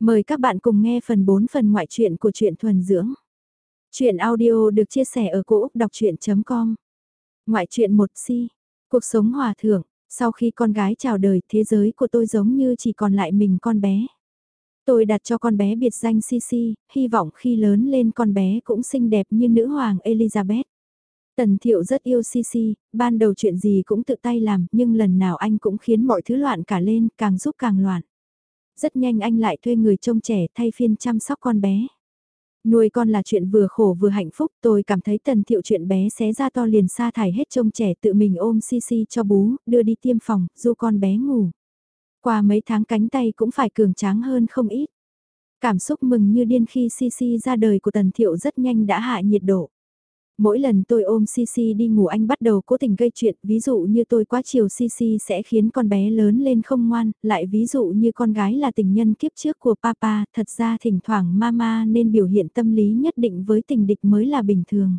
Mời các bạn cùng nghe phần 4 phần ngoại truyện của truyện thuần dưỡng. truyện audio được chia sẻ ở cỗ đọc chuyện.com Ngoại truyện 1 si, cuộc sống hòa thượng, sau khi con gái chào đời thế giới của tôi giống như chỉ còn lại mình con bé. Tôi đặt cho con bé biệt danh Sisi, hy vọng khi lớn lên con bé cũng xinh đẹp như nữ hoàng Elizabeth. Tần Thiệu rất yêu Sisi, ban đầu chuyện gì cũng tự tay làm nhưng lần nào anh cũng khiến mọi thứ loạn cả lên, càng giúp càng loạn. Rất nhanh anh lại thuê người trông trẻ thay phiên chăm sóc con bé. Nuôi con là chuyện vừa khổ vừa hạnh phúc, tôi cảm thấy tần thiệu chuyện bé xé ra to liền sa thải hết trông trẻ tự mình ôm Sisi cho bú, đưa đi tiêm phòng, du con bé ngủ. Qua mấy tháng cánh tay cũng phải cường tráng hơn không ít. Cảm xúc mừng như điên khi Sisi ra đời của tần thiệu rất nhanh đã hạ nhiệt độ. Mỗi lần tôi ôm Sisi đi ngủ anh bắt đầu cố tình gây chuyện, ví dụ như tôi quá chiều Sisi sẽ khiến con bé lớn lên không ngoan, lại ví dụ như con gái là tình nhân kiếp trước của papa, thật ra thỉnh thoảng mama nên biểu hiện tâm lý nhất định với tình địch mới là bình thường.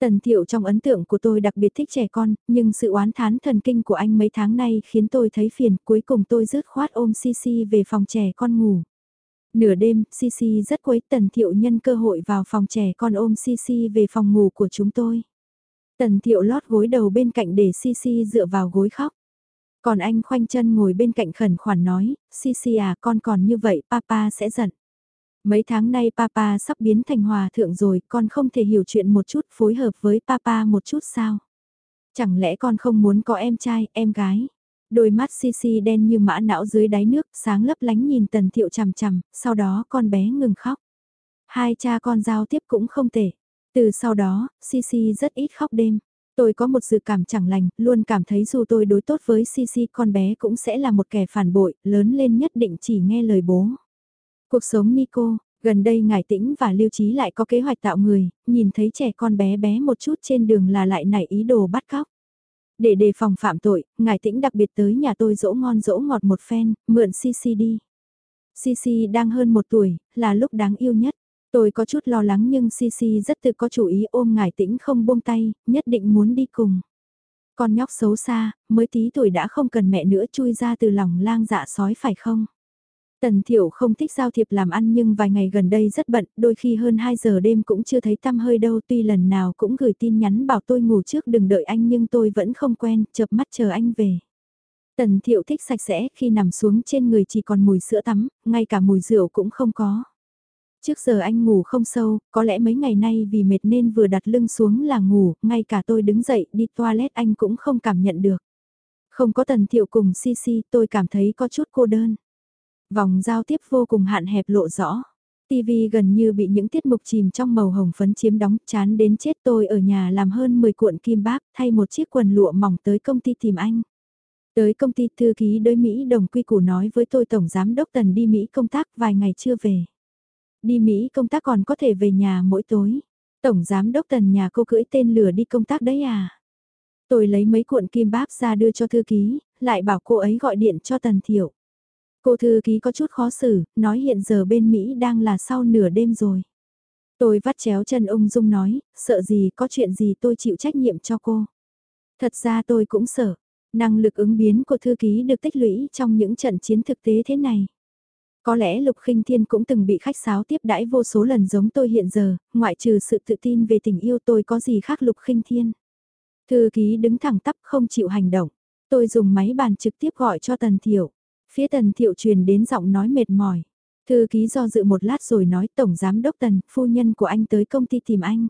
Tần Thiệu trong ấn tượng của tôi đặc biệt thích trẻ con, nhưng sự oán thán thần kinh của anh mấy tháng nay khiến tôi thấy phiền, cuối cùng tôi rớt khoát ôm Sisi về phòng trẻ con ngủ. Nửa đêm, Sisi rất quấy Tần Thiệu nhân cơ hội vào phòng trẻ con ôm Sisi về phòng ngủ của chúng tôi. Tần Thiệu lót gối đầu bên cạnh để Sisi dựa vào gối khóc. Còn anh khoanh chân ngồi bên cạnh khẩn khoản nói, Sisi à con còn như vậy papa sẽ giận. Mấy tháng nay papa sắp biến thành hòa thượng rồi, con không thể hiểu chuyện một chút phối hợp với papa một chút sao? Chẳng lẽ con không muốn có em trai, em gái? Đôi mắt Sisi đen như mã não dưới đáy nước, sáng lấp lánh nhìn Tần Thiệu chằm chằm, sau đó con bé ngừng khóc. Hai cha con giao tiếp cũng không tệ. Từ sau đó, Sisi rất ít khóc đêm. Tôi có một dự cảm chẳng lành, luôn cảm thấy dù tôi đối tốt với Sisi con bé cũng sẽ là một kẻ phản bội, lớn lên nhất định chỉ nghe lời bố. Cuộc sống Nico, gần đây Ngải Tĩnh và Lưu Trí lại có kế hoạch tạo người, nhìn thấy trẻ con bé bé một chút trên đường là lại nảy ý đồ bắt cóc. Để đề phòng phạm tội, ngài tĩnh đặc biệt tới nhà tôi dỗ ngon dỗ ngọt một phen, mượn Sisi đi. Sisi đang hơn một tuổi, là lúc đáng yêu nhất. Tôi có chút lo lắng nhưng Sisi rất tự có chủ ý ôm ngài tĩnh không buông tay, nhất định muốn đi cùng. Con nhóc xấu xa, mới tí tuổi đã không cần mẹ nữa chui ra từ lòng lang dạ sói phải không? Tần Thiệu không thích giao thiệp làm ăn nhưng vài ngày gần đây rất bận, đôi khi hơn 2 giờ đêm cũng chưa thấy tăm hơi đâu tuy lần nào cũng gửi tin nhắn bảo tôi ngủ trước đừng đợi anh nhưng tôi vẫn không quen, chợp mắt chờ anh về. Tần Thiệu thích sạch sẽ, khi nằm xuống trên người chỉ còn mùi sữa tắm, ngay cả mùi rượu cũng không có. Trước giờ anh ngủ không sâu, có lẽ mấy ngày nay vì mệt nên vừa đặt lưng xuống là ngủ, ngay cả tôi đứng dậy đi toilet anh cũng không cảm nhận được. Không có Tần Thiệu cùng Sisi tôi cảm thấy có chút cô đơn. Vòng giao tiếp vô cùng hạn hẹp lộ rõ. TV gần như bị những tiết mục chìm trong màu hồng phấn chiếm đóng, chán đến chết tôi ở nhà làm hơn 10 cuộn kim báp, thay một chiếc quần lụa mỏng tới công ty tìm anh. Tới công ty thư ký đối Mỹ đồng quy củ nói với tôi Tổng Giám Đốc Tần đi Mỹ công tác vài ngày chưa về. Đi Mỹ công tác còn có thể về nhà mỗi tối. Tổng Giám Đốc Tần nhà cô cưỡi tên lửa đi công tác đấy à. Tôi lấy mấy cuộn kim báp ra đưa cho thư ký, lại bảo cô ấy gọi điện cho Tần thiểu Cô thư ký có chút khó xử, nói hiện giờ bên Mỹ đang là sau nửa đêm rồi. Tôi vắt chéo chân ung dung nói, sợ gì có chuyện gì tôi chịu trách nhiệm cho cô. Thật ra tôi cũng sợ, năng lực ứng biến của thư ký được tích lũy trong những trận chiến thực tế thế này. Có lẽ Lục khinh Thiên cũng từng bị khách sáo tiếp đãi vô số lần giống tôi hiện giờ, ngoại trừ sự tự tin về tình yêu tôi có gì khác Lục khinh Thiên. Thư ký đứng thẳng tắp không chịu hành động. Tôi dùng máy bàn trực tiếp gọi cho Tần thiểu. Phía tần thiệu truyền đến giọng nói mệt mỏi. Thư ký do dự một lát rồi nói Tổng Giám Đốc Tần, phu nhân của anh tới công ty tìm anh.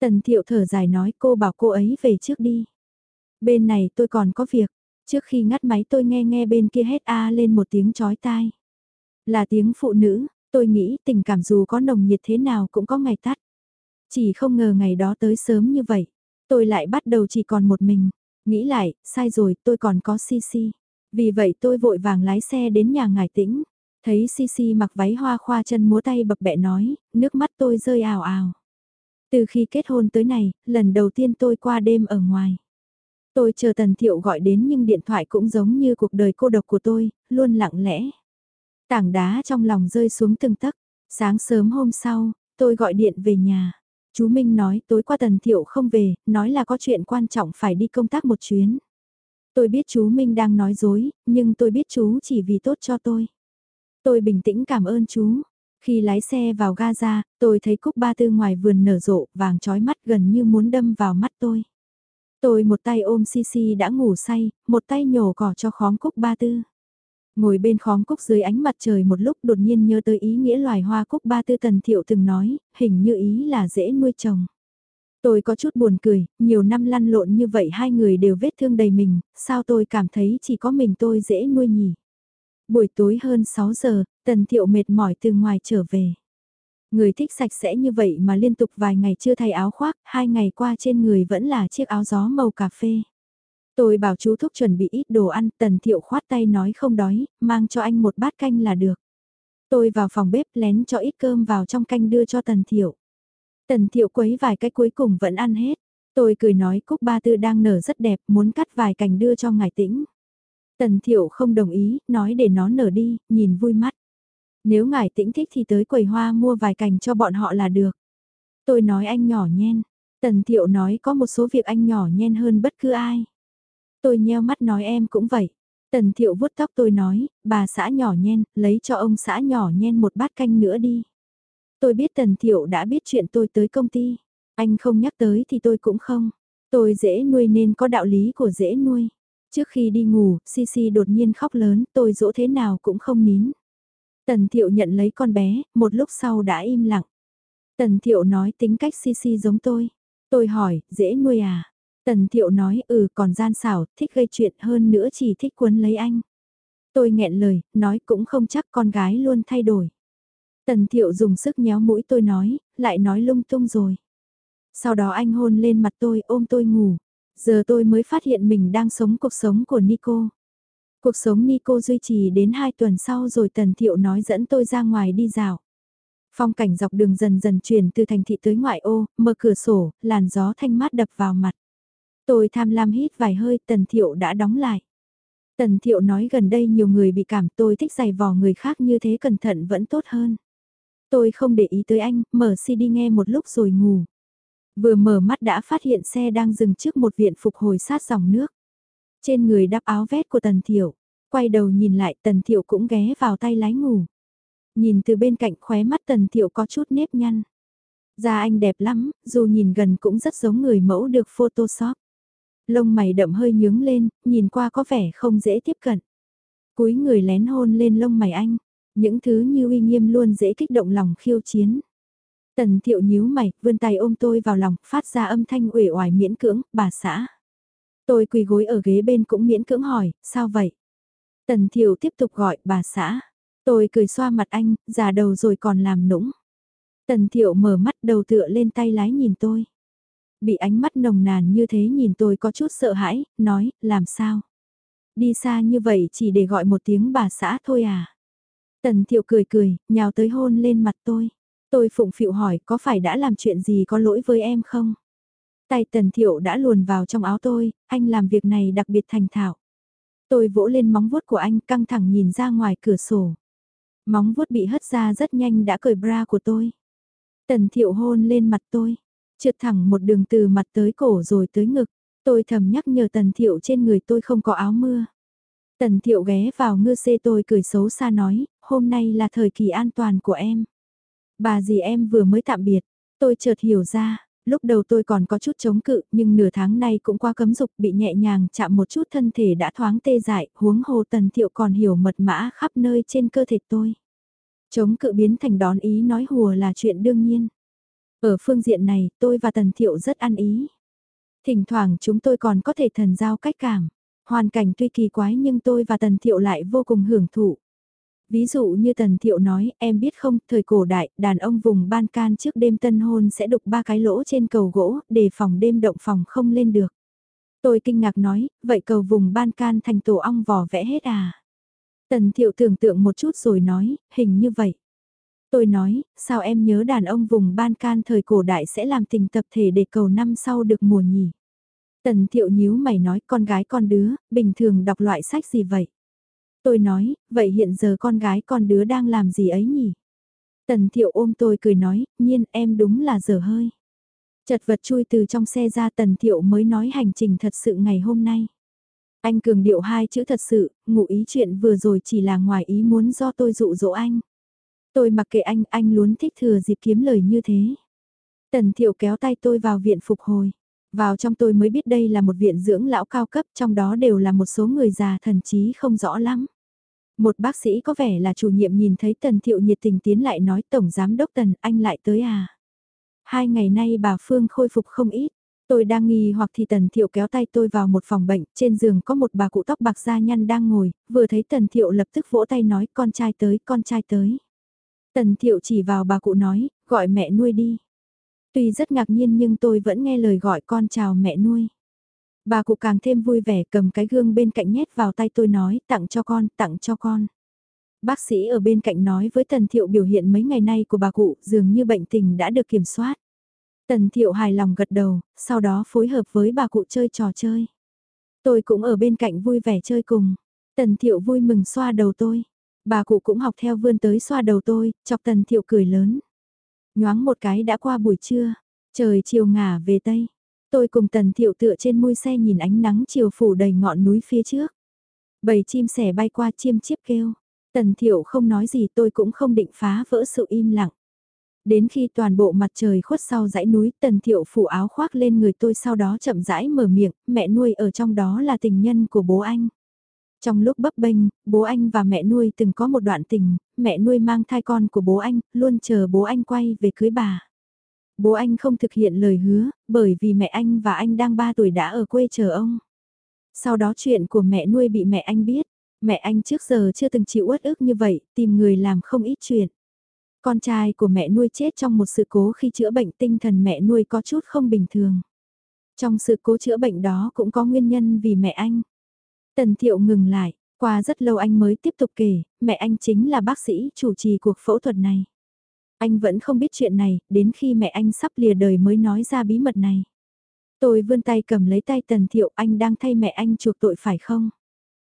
Tần thiệu thở dài nói cô bảo cô ấy về trước đi. Bên này tôi còn có việc. Trước khi ngắt máy tôi nghe nghe bên kia hét a lên một tiếng chói tai. Là tiếng phụ nữ, tôi nghĩ tình cảm dù có nồng nhiệt thế nào cũng có ngày tắt. Chỉ không ngờ ngày đó tới sớm như vậy. Tôi lại bắt đầu chỉ còn một mình. Nghĩ lại, sai rồi, tôi còn có Sisi. Vì vậy tôi vội vàng lái xe đến nhà ngài tĩnh, thấy Sisi mặc váy hoa khoa chân múa tay bập bẹ nói, nước mắt tôi rơi ào ào. Từ khi kết hôn tới này, lần đầu tiên tôi qua đêm ở ngoài. Tôi chờ Tần Thiệu gọi đến nhưng điện thoại cũng giống như cuộc đời cô độc của tôi, luôn lặng lẽ. Tảng đá trong lòng rơi xuống từng tấc. Sáng sớm hôm sau, tôi gọi điện về nhà. Chú Minh nói tối qua Tần Thiệu không về, nói là có chuyện quan trọng phải đi công tác một chuyến. Tôi biết chú Minh đang nói dối, nhưng tôi biết chú chỉ vì tốt cho tôi. Tôi bình tĩnh cảm ơn chú. Khi lái xe vào Gaza, tôi thấy cúc ba tư ngoài vườn nở rộ, vàng trói mắt gần như muốn đâm vào mắt tôi. Tôi một tay ôm Sisi đã ngủ say, một tay nhổ cỏ cho khóm cúc ba tư. Ngồi bên khóm cúc dưới ánh mặt trời một lúc đột nhiên nhớ tới ý nghĩa loài hoa cúc ba tư tần thiệu từng nói, hình như ý là dễ nuôi trồng. Tôi có chút buồn cười, nhiều năm lăn lộn như vậy hai người đều vết thương đầy mình, sao tôi cảm thấy chỉ có mình tôi dễ nuôi nhỉ. Buổi tối hơn 6 giờ, tần thiệu mệt mỏi từ ngoài trở về. Người thích sạch sẽ như vậy mà liên tục vài ngày chưa thay áo khoác, hai ngày qua trên người vẫn là chiếc áo gió màu cà phê. Tôi bảo chú thúc chuẩn bị ít đồ ăn, tần thiệu khoát tay nói không đói, mang cho anh một bát canh là được. Tôi vào phòng bếp lén cho ít cơm vào trong canh đưa cho tần thiệu. Tần thiệu quấy vài cái cuối cùng vẫn ăn hết. Tôi cười nói cúc ba tư đang nở rất đẹp, muốn cắt vài cành đưa cho ngài tĩnh. Tần thiệu không đồng ý, nói để nó nở đi, nhìn vui mắt. Nếu ngài tĩnh thích thì tới quầy hoa mua vài cành cho bọn họ là được. Tôi nói anh nhỏ nhen. Tần thiệu nói có một số việc anh nhỏ nhen hơn bất cứ ai. Tôi nheo mắt nói em cũng vậy. Tần thiệu vuốt tóc tôi nói, bà xã nhỏ nhen, lấy cho ông xã nhỏ nhen một bát canh nữa đi. Tôi biết tần thiệu đã biết chuyện tôi tới công ty. Anh không nhắc tới thì tôi cũng không. Tôi dễ nuôi nên có đạo lý của dễ nuôi. Trước khi đi ngủ, Sisi đột nhiên khóc lớn, tôi dỗ thế nào cũng không nín. Tần Thiệu nhận lấy con bé, một lúc sau đã im lặng. Tần Thiệu nói tính cách Sisi giống tôi. Tôi hỏi, dễ nuôi à? Tần Thiệu nói, ừ còn gian xảo, thích gây chuyện hơn nữa chỉ thích quấn lấy anh. Tôi nghẹn lời, nói cũng không chắc con gái luôn thay đổi. Tần Thiệu dùng sức nhéo mũi tôi nói, lại nói lung tung rồi. Sau đó anh hôn lên mặt tôi ôm tôi ngủ. Giờ tôi mới phát hiện mình đang sống cuộc sống của Nico. Cuộc sống Nico duy trì đến 2 tuần sau rồi Tần Thiệu nói dẫn tôi ra ngoài đi dạo. Phong cảnh dọc đường dần dần chuyển từ thành thị tới ngoại ô, mở cửa sổ, làn gió thanh mát đập vào mặt. Tôi tham lam hít vài hơi, Tần Thiệu đã đóng lại. Tần Thiệu nói gần đây nhiều người bị cảm tôi thích giày vò người khác như thế cẩn thận vẫn tốt hơn. Tôi không để ý tới anh, mở CD nghe một lúc rồi ngủ. Vừa mở mắt đã phát hiện xe đang dừng trước một viện phục hồi sát dòng nước. Trên người đắp áo vét của Tần Thiệu, quay đầu nhìn lại Tần Thiệu cũng ghé vào tay lái ngủ. Nhìn từ bên cạnh khóe mắt Tần Thiệu có chút nếp nhăn. Da anh đẹp lắm, dù nhìn gần cũng rất giống người mẫu được photoshop. Lông mày đậm hơi nhướng lên, nhìn qua có vẻ không dễ tiếp cận. Cúi người lén hôn lên lông mày anh, những thứ như uy nghiêm luôn dễ kích động lòng khiêu chiến. Tần thiệu nhíu mày, vươn tay ôm tôi vào lòng, phát ra âm thanh uể oải miễn cưỡng, bà xã. Tôi quỳ gối ở ghế bên cũng miễn cưỡng hỏi, sao vậy? Tần thiệu tiếp tục gọi, bà xã. Tôi cười xoa mặt anh, già đầu rồi còn làm nũng. Tần thiệu mở mắt đầu tựa lên tay lái nhìn tôi. Bị ánh mắt nồng nàn như thế nhìn tôi có chút sợ hãi, nói, làm sao? Đi xa như vậy chỉ để gọi một tiếng bà xã thôi à? Tần thiệu cười cười, nhào tới hôn lên mặt tôi. Tôi phụng phịu hỏi có phải đã làm chuyện gì có lỗi với em không? Tay tần thiệu đã luồn vào trong áo tôi, anh làm việc này đặc biệt thành thạo. Tôi vỗ lên móng vuốt của anh căng thẳng nhìn ra ngoài cửa sổ. Móng vuốt bị hất ra rất nhanh đã cởi bra của tôi. Tần thiệu hôn lên mặt tôi, trượt thẳng một đường từ mặt tới cổ rồi tới ngực. Tôi thầm nhắc nhở tần thiệu trên người tôi không có áo mưa. Tần thiệu ghé vào ngư xê tôi cười xấu xa nói, hôm nay là thời kỳ an toàn của em. Bà gì em vừa mới tạm biệt, tôi chợt hiểu ra, lúc đầu tôi còn có chút chống cự nhưng nửa tháng nay cũng qua cấm dục bị nhẹ nhàng chạm một chút thân thể đã thoáng tê dại, huống hồ tần thiệu còn hiểu mật mã khắp nơi trên cơ thể tôi. Chống cự biến thành đón ý nói hùa là chuyện đương nhiên. Ở phương diện này tôi và tần thiệu rất ăn ý. Thỉnh thoảng chúng tôi còn có thể thần giao cách cảm. Hoàn cảnh tuy kỳ quái nhưng tôi và tần thiệu lại vô cùng hưởng thụ. Ví dụ như Tần Thiệu nói, em biết không, thời cổ đại, đàn ông vùng ban can trước đêm tân hôn sẽ đục ba cái lỗ trên cầu gỗ, để phòng đêm động phòng không lên được. Tôi kinh ngạc nói, vậy cầu vùng ban can thành tổ ong vò vẽ hết à? Tần Thiệu tưởng tượng một chút rồi nói, hình như vậy. Tôi nói, sao em nhớ đàn ông vùng ban can thời cổ đại sẽ làm tình tập thể để cầu năm sau được mùa nhỉ? Tần Thiệu nhíu mày nói con gái con đứa, bình thường đọc loại sách gì vậy? Tôi nói, vậy hiện giờ con gái con đứa đang làm gì ấy nhỉ? Tần thiệu ôm tôi cười nói, nhiên em đúng là dở hơi. Chật vật chui từ trong xe ra tần thiệu mới nói hành trình thật sự ngày hôm nay. Anh cường điệu hai chữ thật sự, ngụ ý chuyện vừa rồi chỉ là ngoài ý muốn do tôi dụ dỗ anh. Tôi mặc kệ anh, anh luôn thích thừa dịp kiếm lời như thế. Tần thiệu kéo tay tôi vào viện phục hồi. Vào trong tôi mới biết đây là một viện dưỡng lão cao cấp, trong đó đều là một số người già thần trí không rõ lắm. Một bác sĩ có vẻ là chủ nhiệm nhìn thấy Tần Thiệu nhiệt tình tiến lại nói Tổng Giám Đốc Tần, anh lại tới à? Hai ngày nay bà Phương khôi phục không ít. Tôi đang nghi hoặc thì Tần Thiệu kéo tay tôi vào một phòng bệnh, trên giường có một bà cụ tóc bạc da nhăn đang ngồi, vừa thấy Tần Thiệu lập tức vỗ tay nói con trai tới, con trai tới. Tần Thiệu chỉ vào bà cụ nói, gọi mẹ nuôi đi. Tuy rất ngạc nhiên nhưng tôi vẫn nghe lời gọi con chào mẹ nuôi. Bà cụ càng thêm vui vẻ cầm cái gương bên cạnh nhét vào tay tôi nói tặng cho con, tặng cho con. Bác sĩ ở bên cạnh nói với Tần Thiệu biểu hiện mấy ngày nay của bà cụ dường như bệnh tình đã được kiểm soát. Tần Thiệu hài lòng gật đầu, sau đó phối hợp với bà cụ chơi trò chơi. Tôi cũng ở bên cạnh vui vẻ chơi cùng. Tần Thiệu vui mừng xoa đầu tôi. Bà cụ cũng học theo vươn tới xoa đầu tôi, chọc Tần Thiệu cười lớn. Nhoáng một cái đã qua buổi trưa, trời chiều ngả về Tây. Tôi cùng Tần Thiệu tựa trên môi xe nhìn ánh nắng chiều phủ đầy ngọn núi phía trước. Bầy chim sẻ bay qua chiêm chiếp kêu. Tần Thiệu không nói gì tôi cũng không định phá vỡ sự im lặng. Đến khi toàn bộ mặt trời khuất sau dãy núi Tần Thiệu phủ áo khoác lên người tôi sau đó chậm rãi mở miệng, mẹ nuôi ở trong đó là tình nhân của bố anh. Trong lúc bấp bênh, bố anh và mẹ nuôi từng có một đoạn tình, mẹ nuôi mang thai con của bố anh, luôn chờ bố anh quay về cưới bà. Bố anh không thực hiện lời hứa, bởi vì mẹ anh và anh đang 3 tuổi đã ở quê chờ ông. Sau đó chuyện của mẹ nuôi bị mẹ anh biết, mẹ anh trước giờ chưa từng chịu uất ức như vậy, tìm người làm không ít chuyện. Con trai của mẹ nuôi chết trong một sự cố khi chữa bệnh tinh thần mẹ nuôi có chút không bình thường. Trong sự cố chữa bệnh đó cũng có nguyên nhân vì mẹ anh. Tần Thiệu ngừng lại, qua rất lâu anh mới tiếp tục kể, mẹ anh chính là bác sĩ chủ trì cuộc phẫu thuật này. Anh vẫn không biết chuyện này, đến khi mẹ anh sắp lìa đời mới nói ra bí mật này. Tôi vươn tay cầm lấy tay Tần Thiệu anh đang thay mẹ anh chuộc tội phải không?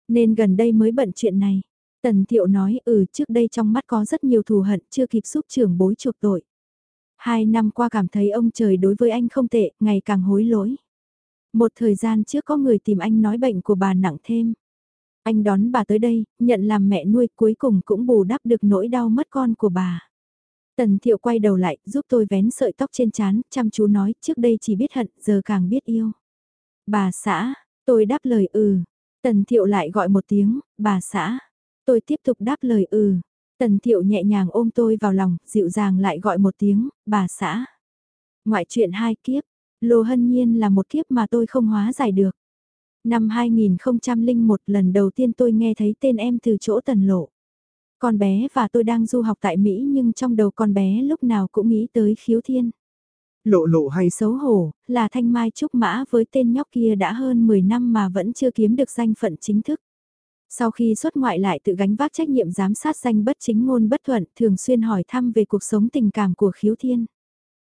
Nên gần đây mới bận chuyện này. Tần Thiệu nói ừ trước đây trong mắt có rất nhiều thù hận chưa kịp giúp trưởng bối chuộc tội. Hai năm qua cảm thấy ông trời đối với anh không tệ, ngày càng hối lỗi. Một thời gian trước có người tìm anh nói bệnh của bà nặng thêm. Anh đón bà tới đây, nhận làm mẹ nuôi cuối cùng cũng bù đắp được nỗi đau mất con của bà. Tần thiệu quay đầu lại, giúp tôi vén sợi tóc trên chán, chăm chú nói, trước đây chỉ biết hận, giờ càng biết yêu. Bà xã, tôi đáp lời ừ. Tần thiệu lại gọi một tiếng, bà xã. Tôi tiếp tục đáp lời ừ. Tần thiệu nhẹ nhàng ôm tôi vào lòng, dịu dàng lại gọi một tiếng, bà xã. Ngoại chuyện hai kiếp, Lô Hân Nhiên là một kiếp mà tôi không hóa giải được. Năm 2001 lần đầu tiên tôi nghe thấy tên em từ chỗ tần lộ. Con bé và tôi đang du học tại Mỹ nhưng trong đầu con bé lúc nào cũng nghĩ tới khiếu thiên. Lộ lộ hay xấu hổ, là thanh mai trúc mã với tên nhóc kia đã hơn 10 năm mà vẫn chưa kiếm được danh phận chính thức. Sau khi xuất ngoại lại tự gánh vác trách nhiệm giám sát danh bất chính ngôn bất thuận, thường xuyên hỏi thăm về cuộc sống tình cảm của khiếu thiên.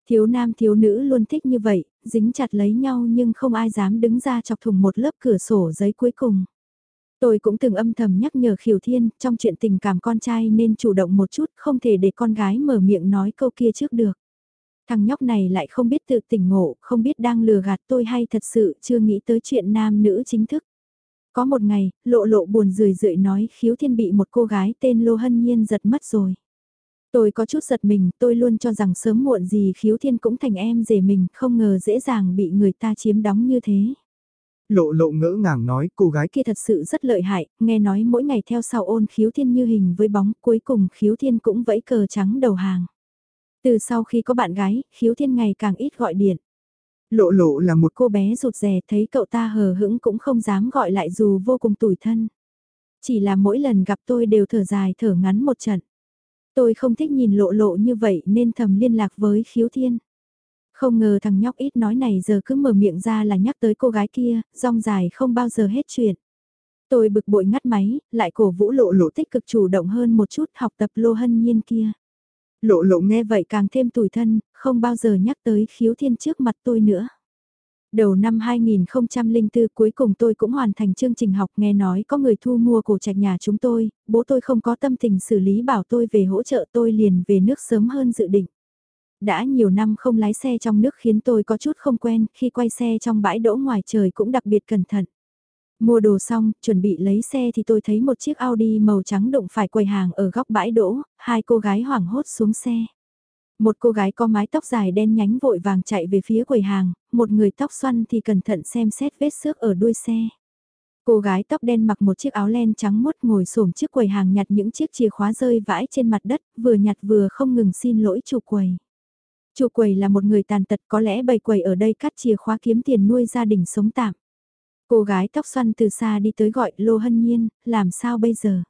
Thiếu nam thiếu nữ luôn thích như vậy, dính chặt lấy nhau nhưng không ai dám đứng ra chọc thùng một lớp cửa sổ giấy cuối cùng. Tôi cũng từng âm thầm nhắc nhở Khiều Thiên, trong chuyện tình cảm con trai nên chủ động một chút, không thể để con gái mở miệng nói câu kia trước được. Thằng nhóc này lại không biết tự tỉnh ngộ, không biết đang lừa gạt tôi hay thật sự chưa nghĩ tới chuyện nam nữ chính thức. Có một ngày, lộ lộ buồn rười rượi nói khiếu thiên bị một cô gái tên Lô Hân Nhiên giật mất rồi. Tôi có chút giật mình, tôi luôn cho rằng sớm muộn gì khiếu thiên cũng thành em rể mình, không ngờ dễ dàng bị người ta chiếm đóng như thế. Lộ lộ ngỡ ngàng nói cô gái kia thật sự rất lợi hại, nghe nói mỗi ngày theo sau ôn khiếu thiên như hình với bóng, cuối cùng khiếu thiên cũng vẫy cờ trắng đầu hàng. Từ sau khi có bạn gái, khiếu thiên ngày càng ít gọi điện. Lộ lộ là một cô bé rụt rè thấy cậu ta hờ hững cũng không dám gọi lại dù vô cùng tủi thân. Chỉ là mỗi lần gặp tôi đều thở dài thở ngắn một trận. Tôi không thích nhìn lộ lộ như vậy nên thầm liên lạc với khiếu thiên. Không ngờ thằng nhóc ít nói này giờ cứ mở miệng ra là nhắc tới cô gái kia, rong dài không bao giờ hết chuyện. Tôi bực bội ngắt máy, lại cổ vũ lộ lộ tích cực chủ động hơn một chút học tập lô hân nhiên kia. Lộ lộ nghe vậy càng thêm tủi thân, không bao giờ nhắc tới khiếu thiên trước mặt tôi nữa. Đầu năm 2004 cuối cùng tôi cũng hoàn thành chương trình học nghe nói có người thu mua cổ trạch nhà chúng tôi, bố tôi không có tâm tình xử lý bảo tôi về hỗ trợ tôi liền về nước sớm hơn dự định. Đã nhiều năm không lái xe trong nước khiến tôi có chút không quen, khi quay xe trong bãi đỗ ngoài trời cũng đặc biệt cẩn thận. Mua đồ xong, chuẩn bị lấy xe thì tôi thấy một chiếc Audi màu trắng đụng phải quầy hàng ở góc bãi đỗ, hai cô gái hoảng hốt xuống xe. Một cô gái có mái tóc dài đen nhánh vội vàng chạy về phía quầy hàng, một người tóc xoăn thì cẩn thận xem xét vết xước ở đuôi xe. Cô gái tóc đen mặc một chiếc áo len trắng mốt ngồi xổm trước quầy hàng nhặt những chiếc chìa khóa rơi vãi trên mặt đất, vừa nhặt vừa không ngừng xin lỗi chủ quầy. Chủ quầy là một người tàn tật có lẽ bầy quầy ở đây cắt chìa khóa kiếm tiền nuôi gia đình sống tạm. Cô gái tóc xoăn từ xa đi tới gọi Lô Hân Nhiên, làm sao bây giờ?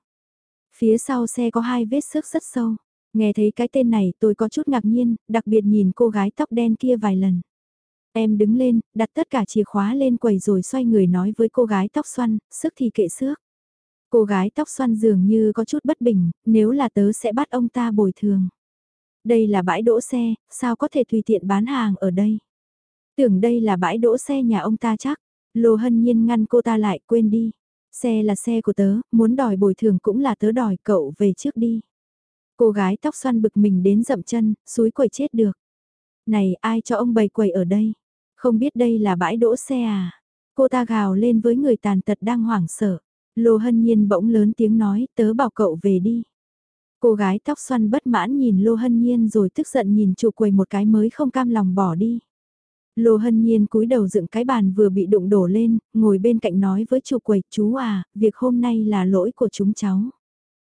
Phía sau xe có hai vết xước rất sâu. Nghe thấy cái tên này tôi có chút ngạc nhiên, đặc biệt nhìn cô gái tóc đen kia vài lần. Em đứng lên, đặt tất cả chìa khóa lên quầy rồi xoay người nói với cô gái tóc xoăn, sức thì kệ xước. Cô gái tóc xoăn dường như có chút bất bình, nếu là tớ sẽ bắt ông ta bồi thường. Đây là bãi đỗ xe, sao có thể tùy tiện bán hàng ở đây? Tưởng đây là bãi đỗ xe nhà ông ta chắc. Lô hân nhiên ngăn cô ta lại quên đi. Xe là xe của tớ, muốn đòi bồi thường cũng là tớ đòi cậu về trước đi. Cô gái tóc xoăn bực mình đến dậm chân, suối quẩy chết được. Này ai cho ông bày quầy ở đây? Không biết đây là bãi đỗ xe à? Cô ta gào lên với người tàn tật đang hoảng sợ. Lô hân nhiên bỗng lớn tiếng nói, tớ bảo cậu về đi. Cô gái tóc xoăn bất mãn nhìn Lô hân nhiên rồi tức giận nhìn chủ quầy một cái mới không cam lòng bỏ đi. Lô hân nhiên cúi đầu dựng cái bàn vừa bị đụng đổ lên, ngồi bên cạnh nói với chủ quầy, chú à, việc hôm nay là lỗi của chúng cháu.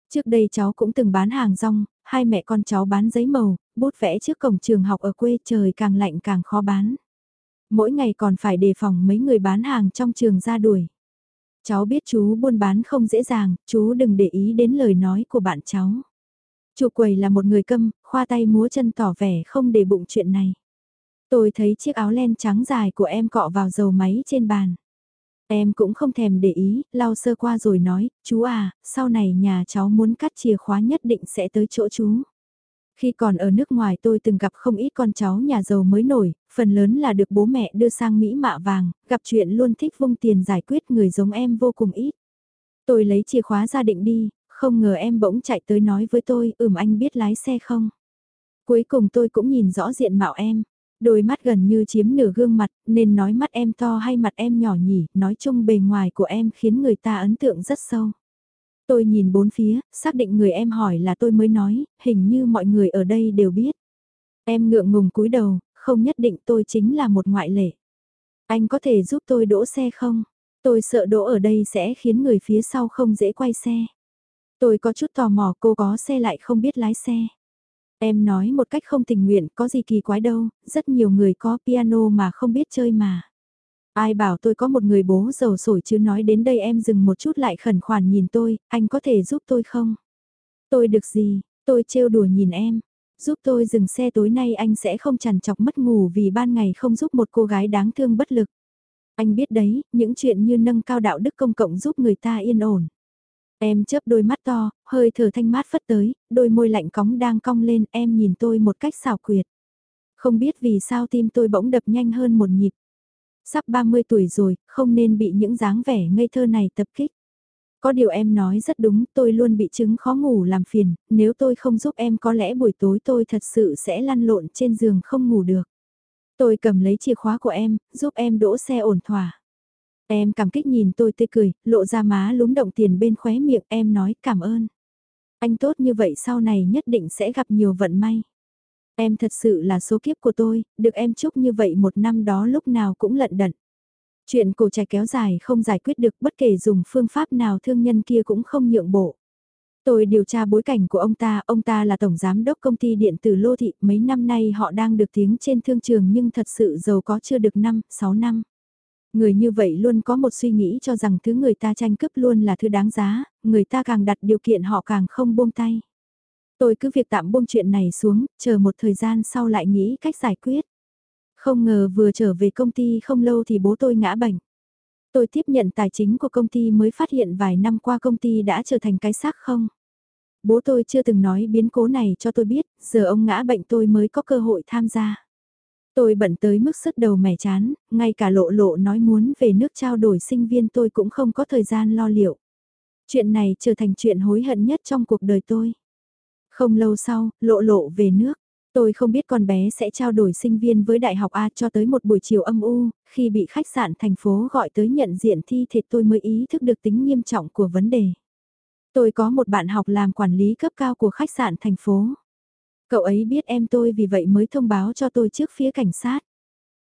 Trước đây cháu cũng từng bán hàng rong, hai mẹ con cháu bán giấy màu, bút vẽ trước cổng trường học ở quê trời càng lạnh càng khó bán. Mỗi ngày còn phải đề phòng mấy người bán hàng trong trường ra đuổi. Cháu biết chú buôn bán không dễ dàng, chú đừng để ý đến lời nói của bạn cháu. Chủ quầy là một người câm, khoa tay múa chân tỏ vẻ không để bụng chuyện này. Tôi thấy chiếc áo len trắng dài của em cọ vào dầu máy trên bàn. Em cũng không thèm để ý, lau sơ qua rồi nói, chú à, sau này nhà cháu muốn cắt chìa khóa nhất định sẽ tới chỗ chú. Khi còn ở nước ngoài tôi từng gặp không ít con cháu nhà giàu mới nổi, phần lớn là được bố mẹ đưa sang Mỹ mạ vàng, gặp chuyện luôn thích vung tiền giải quyết người giống em vô cùng ít. Tôi lấy chìa khóa ra định đi, không ngờ em bỗng chạy tới nói với tôi, ừm anh biết lái xe không? Cuối cùng tôi cũng nhìn rõ diện mạo em. Đôi mắt gần như chiếm nửa gương mặt, nên nói mắt em to hay mặt em nhỏ nhỉ, nói chung bề ngoài của em khiến người ta ấn tượng rất sâu. Tôi nhìn bốn phía, xác định người em hỏi là tôi mới nói, hình như mọi người ở đây đều biết. Em ngượng ngùng cúi đầu, không nhất định tôi chính là một ngoại lệ. Anh có thể giúp tôi đỗ xe không? Tôi sợ đỗ ở đây sẽ khiến người phía sau không dễ quay xe. Tôi có chút tò mò cô có xe lại không biết lái xe. Em nói một cách không tình nguyện, có gì kỳ quái đâu, rất nhiều người có piano mà không biết chơi mà. Ai bảo tôi có một người bố giàu sổi chứ nói đến đây em dừng một chút lại khẩn khoản nhìn tôi, anh có thể giúp tôi không? Tôi được gì, tôi trêu đùa nhìn em. Giúp tôi dừng xe tối nay anh sẽ không chằn chọc mất ngủ vì ban ngày không giúp một cô gái đáng thương bất lực. Anh biết đấy, những chuyện như nâng cao đạo đức công cộng giúp người ta yên ổn. Em chớp đôi mắt to, hơi thở thanh mát phất tới, đôi môi lạnh cóng đang cong lên, em nhìn tôi một cách xảo quyệt. Không biết vì sao tim tôi bỗng đập nhanh hơn một nhịp. Sắp 30 tuổi rồi, không nên bị những dáng vẻ ngây thơ này tập kích. Có điều em nói rất đúng, tôi luôn bị chứng khó ngủ làm phiền, nếu tôi không giúp em có lẽ buổi tối tôi thật sự sẽ lăn lộn trên giường không ngủ được. Tôi cầm lấy chìa khóa của em, giúp em đỗ xe ổn thỏa. Em cảm kích nhìn tôi tươi cười, lộ ra má lúm động tiền bên khóe miệng em nói cảm ơn. Anh tốt như vậy sau này nhất định sẽ gặp nhiều vận may. Em thật sự là số kiếp của tôi, được em chúc như vậy một năm đó lúc nào cũng lận đận. Chuyện cổ trạch kéo dài không giải quyết được bất kể dùng phương pháp nào thương nhân kia cũng không nhượng bộ. Tôi điều tra bối cảnh của ông ta, ông ta là tổng giám đốc công ty điện tử Lô Thị, mấy năm nay họ đang được tiếng trên thương trường nhưng thật sự giàu có chưa được 5, 6 năm. Người như vậy luôn có một suy nghĩ cho rằng thứ người ta tranh cướp luôn là thứ đáng giá, người ta càng đặt điều kiện họ càng không buông tay. Tôi cứ việc tạm buông chuyện này xuống, chờ một thời gian sau lại nghĩ cách giải quyết. Không ngờ vừa trở về công ty không lâu thì bố tôi ngã bệnh. Tôi tiếp nhận tài chính của công ty mới phát hiện vài năm qua công ty đã trở thành cái xác không. Bố tôi chưa từng nói biến cố này cho tôi biết, giờ ông ngã bệnh tôi mới có cơ hội tham gia. Tôi bận tới mức sứt đầu mẻ chán, ngay cả lộ lộ nói muốn về nước trao đổi sinh viên tôi cũng không có thời gian lo liệu. Chuyện này trở thành chuyện hối hận nhất trong cuộc đời tôi. Không lâu sau, lộ lộ về nước. Tôi không biết con bé sẽ trao đổi sinh viên với đại học A cho tới một buổi chiều âm u, khi bị khách sạn thành phố gọi tới nhận diện thi thể tôi mới ý thức được tính nghiêm trọng của vấn đề. Tôi có một bạn học làm quản lý cấp cao của khách sạn thành phố. Cậu ấy biết em tôi vì vậy mới thông báo cho tôi trước phía cảnh sát.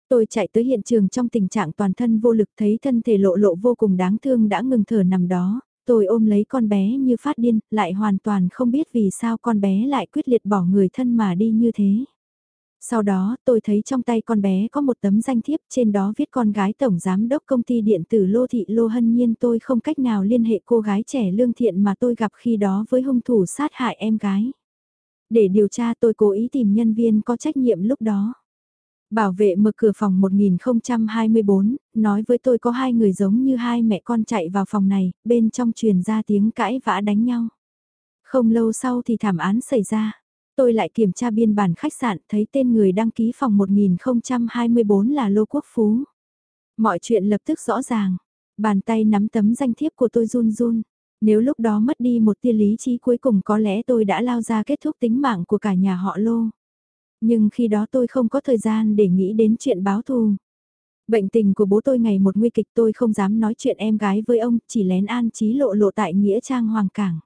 Tôi chạy tới hiện trường trong tình trạng toàn thân vô lực thấy thân thể lộ lộ vô cùng đáng thương đã ngừng thở nằm đó. Tôi ôm lấy con bé như phát điên, lại hoàn toàn không biết vì sao con bé lại quyết liệt bỏ người thân mà đi như thế. Sau đó, tôi thấy trong tay con bé có một tấm danh thiếp, trên đó viết con gái tổng giám đốc công ty điện tử Lô Thị Lô Hân Nhiên tôi không cách nào liên hệ cô gái trẻ lương thiện mà tôi gặp khi đó với hung thủ sát hại em gái. Để điều tra tôi cố ý tìm nhân viên có trách nhiệm lúc đó. Bảo vệ mở cửa phòng 1024, nói với tôi có hai người giống như hai mẹ con chạy vào phòng này, bên trong truyền ra tiếng cãi vã đánh nhau. Không lâu sau thì thảm án xảy ra. Tôi lại kiểm tra biên bản khách sạn thấy tên người đăng ký phòng 1024 là Lô Quốc Phú. Mọi chuyện lập tức rõ ràng. Bàn tay nắm tấm danh thiếp của tôi run run. Nếu lúc đó mất đi một tia lý trí cuối cùng có lẽ tôi đã lao ra kết thúc tính mạng của cả nhà họ Lô. Nhưng khi đó tôi không có thời gian để nghĩ đến chuyện báo thù. Bệnh tình của bố tôi ngày một nguy kịch tôi không dám nói chuyện em gái với ông, chỉ lén an trí lộ lộ tại Nghĩa Trang Hoàng Cảng.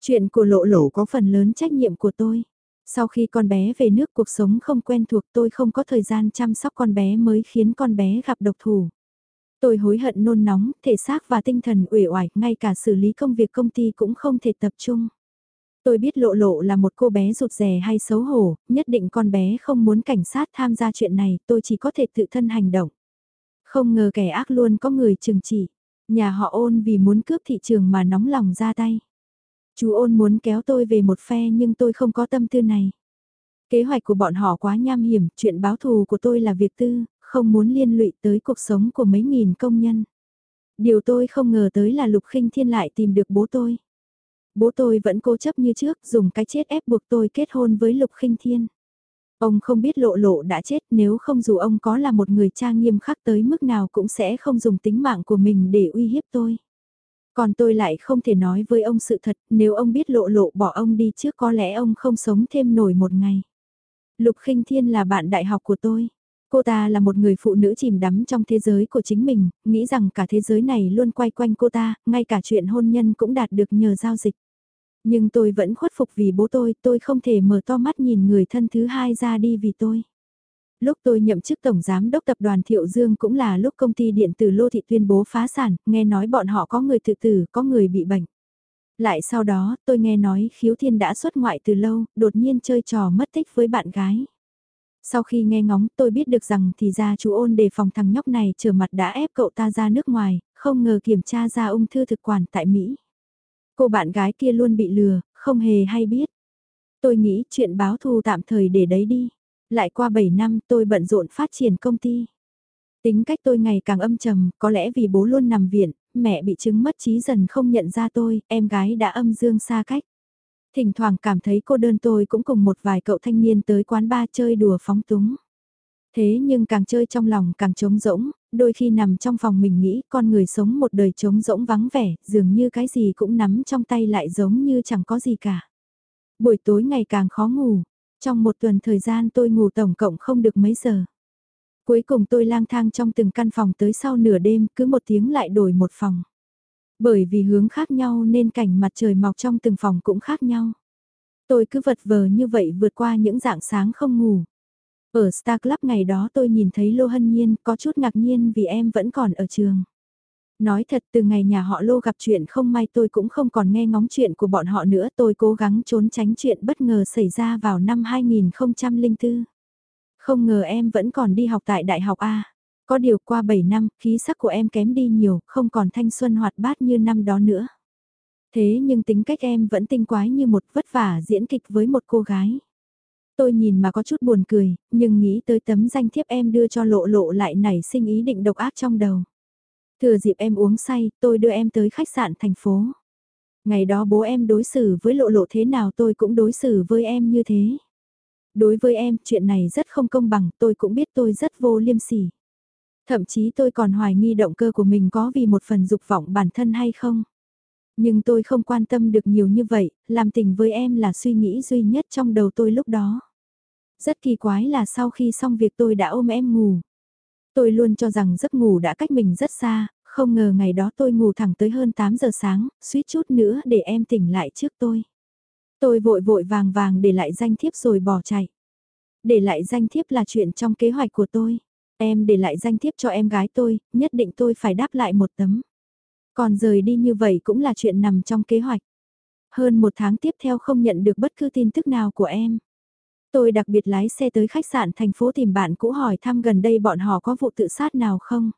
Chuyện của lộ lộ có phần lớn trách nhiệm của tôi. Sau khi con bé về nước cuộc sống không quen thuộc tôi không có thời gian chăm sóc con bé mới khiến con bé gặp độc thủ. Tôi hối hận nôn nóng, thể xác và tinh thần uể oải, ngay cả xử lý công việc công ty cũng không thể tập trung. Tôi biết lộ lộ là một cô bé rụt rè hay xấu hổ, nhất định con bé không muốn cảnh sát tham gia chuyện này, tôi chỉ có thể tự thân hành động. Không ngờ kẻ ác luôn có người trừng trị. Nhà họ ôn vì muốn cướp thị trường mà nóng lòng ra tay. Chú ôn muốn kéo tôi về một phe nhưng tôi không có tâm tư này. Kế hoạch của bọn họ quá nham hiểm, chuyện báo thù của tôi là việc tư, không muốn liên lụy tới cuộc sống của mấy nghìn công nhân. Điều tôi không ngờ tới là Lục khinh Thiên lại tìm được bố tôi. Bố tôi vẫn cố chấp như trước, dùng cái chết ép buộc tôi kết hôn với Lục khinh Thiên. Ông không biết lộ lộ đã chết nếu không dù ông có là một người cha nghiêm khắc tới mức nào cũng sẽ không dùng tính mạng của mình để uy hiếp tôi. Còn tôi lại không thể nói với ông sự thật, nếu ông biết lộ lộ bỏ ông đi trước có lẽ ông không sống thêm nổi một ngày. Lục khinh Thiên là bạn đại học của tôi. Cô ta là một người phụ nữ chìm đắm trong thế giới của chính mình, nghĩ rằng cả thế giới này luôn quay quanh cô ta, ngay cả chuyện hôn nhân cũng đạt được nhờ giao dịch. Nhưng tôi vẫn khuất phục vì bố tôi, tôi không thể mở to mắt nhìn người thân thứ hai ra đi vì tôi. Lúc tôi nhậm chức Tổng Giám đốc Tập đoàn Thiệu Dương cũng là lúc công ty điện tử Lô Thị tuyên bố phá sản, nghe nói bọn họ có người tự tử, có người bị bệnh. Lại sau đó, tôi nghe nói khiếu thiên đã xuất ngoại từ lâu, đột nhiên chơi trò mất tích với bạn gái. Sau khi nghe ngóng tôi biết được rằng thì ra chú ôn đề phòng thằng nhóc này trở mặt đã ép cậu ta ra nước ngoài, không ngờ kiểm tra ra ung thư thực quản tại Mỹ. Cô bạn gái kia luôn bị lừa, không hề hay biết. Tôi nghĩ chuyện báo thù tạm thời để đấy đi. Lại qua 7 năm tôi bận rộn phát triển công ty. Tính cách tôi ngày càng âm trầm, có lẽ vì bố luôn nằm viện, mẹ bị chứng mất trí dần không nhận ra tôi, em gái đã âm dương xa cách. Thỉnh thoảng cảm thấy cô đơn tôi cũng cùng một vài cậu thanh niên tới quán bar chơi đùa phóng túng. Thế nhưng càng chơi trong lòng càng trống rỗng, đôi khi nằm trong phòng mình nghĩ con người sống một đời trống rỗng vắng vẻ, dường như cái gì cũng nắm trong tay lại giống như chẳng có gì cả. Buổi tối ngày càng khó ngủ, trong một tuần thời gian tôi ngủ tổng cộng không được mấy giờ. Cuối cùng tôi lang thang trong từng căn phòng tới sau nửa đêm, cứ một tiếng lại đổi một phòng. Bởi vì hướng khác nhau nên cảnh mặt trời mọc trong từng phòng cũng khác nhau. Tôi cứ vật vờ như vậy vượt qua những dạng sáng không ngủ. Ở Star Club ngày đó tôi nhìn thấy Lô Hân Nhiên, có chút ngạc nhiên vì em vẫn còn ở trường. Nói thật, từ ngày nhà họ Lô gặp chuyện không may tôi cũng không còn nghe ngóng chuyện của bọn họ nữa, tôi cố gắng trốn tránh chuyện bất ngờ xảy ra vào năm 2004. Không ngờ em vẫn còn đi học tại Đại học A. Có điều qua 7 năm, khí sắc của em kém đi nhiều, không còn thanh xuân hoạt bát như năm đó nữa. Thế nhưng tính cách em vẫn tinh quái như một vất vả diễn kịch với một cô gái. Tôi nhìn mà có chút buồn cười, nhưng nghĩ tới tấm danh thiếp em đưa cho lộ lộ lại nảy sinh ý định độc ác trong đầu. Thừa dịp em uống say, tôi đưa em tới khách sạn thành phố. Ngày đó bố em đối xử với lộ lộ thế nào tôi cũng đối xử với em như thế. Đối với em, chuyện này rất không công bằng, tôi cũng biết tôi rất vô liêm sỉ. Thậm chí tôi còn hoài nghi động cơ của mình có vì một phần dục vọng bản thân hay không. Nhưng tôi không quan tâm được nhiều như vậy, làm tình với em là suy nghĩ duy nhất trong đầu tôi lúc đó. Rất kỳ quái là sau khi xong việc tôi đã ôm em ngủ. Tôi luôn cho rằng giấc ngủ đã cách mình rất xa, không ngờ ngày đó tôi ngủ thẳng tới hơn 8 giờ sáng, suýt chút nữa để em tỉnh lại trước tôi. Tôi vội vội vàng vàng để lại danh thiếp rồi bỏ chạy. Để lại danh thiếp là chuyện trong kế hoạch của tôi. Em để lại danh thiếp cho em gái tôi, nhất định tôi phải đáp lại một tấm. Còn rời đi như vậy cũng là chuyện nằm trong kế hoạch. Hơn một tháng tiếp theo không nhận được bất cứ tin tức nào của em. Tôi đặc biệt lái xe tới khách sạn thành phố tìm bạn cũ hỏi thăm gần đây bọn họ có vụ tự sát nào không.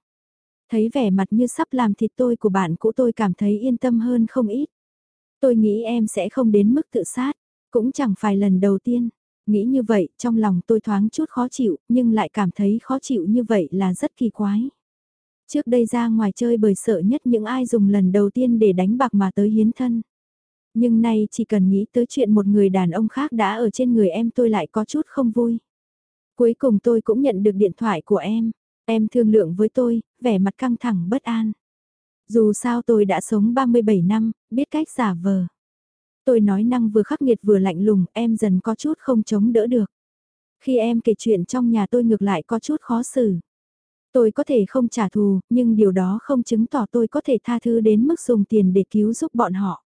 Thấy vẻ mặt như sắp làm thịt tôi của bạn cũ tôi cảm thấy yên tâm hơn không ít. Tôi nghĩ em sẽ không đến mức tự sát, cũng chẳng phải lần đầu tiên. Nghĩ như vậy, trong lòng tôi thoáng chút khó chịu, nhưng lại cảm thấy khó chịu như vậy là rất kỳ quái. Trước đây ra ngoài chơi bởi sợ nhất những ai dùng lần đầu tiên để đánh bạc mà tới hiến thân. Nhưng nay chỉ cần nghĩ tới chuyện một người đàn ông khác đã ở trên người em tôi lại có chút không vui. Cuối cùng tôi cũng nhận được điện thoại của em. Em thương lượng với tôi, vẻ mặt căng thẳng bất an. Dù sao tôi đã sống 37 năm, biết cách giả vờ. Tôi nói năng vừa khắc nghiệt vừa lạnh lùng, em dần có chút không chống đỡ được. Khi em kể chuyện trong nhà tôi ngược lại có chút khó xử. Tôi có thể không trả thù, nhưng điều đó không chứng tỏ tôi có thể tha thứ đến mức dùng tiền để cứu giúp bọn họ.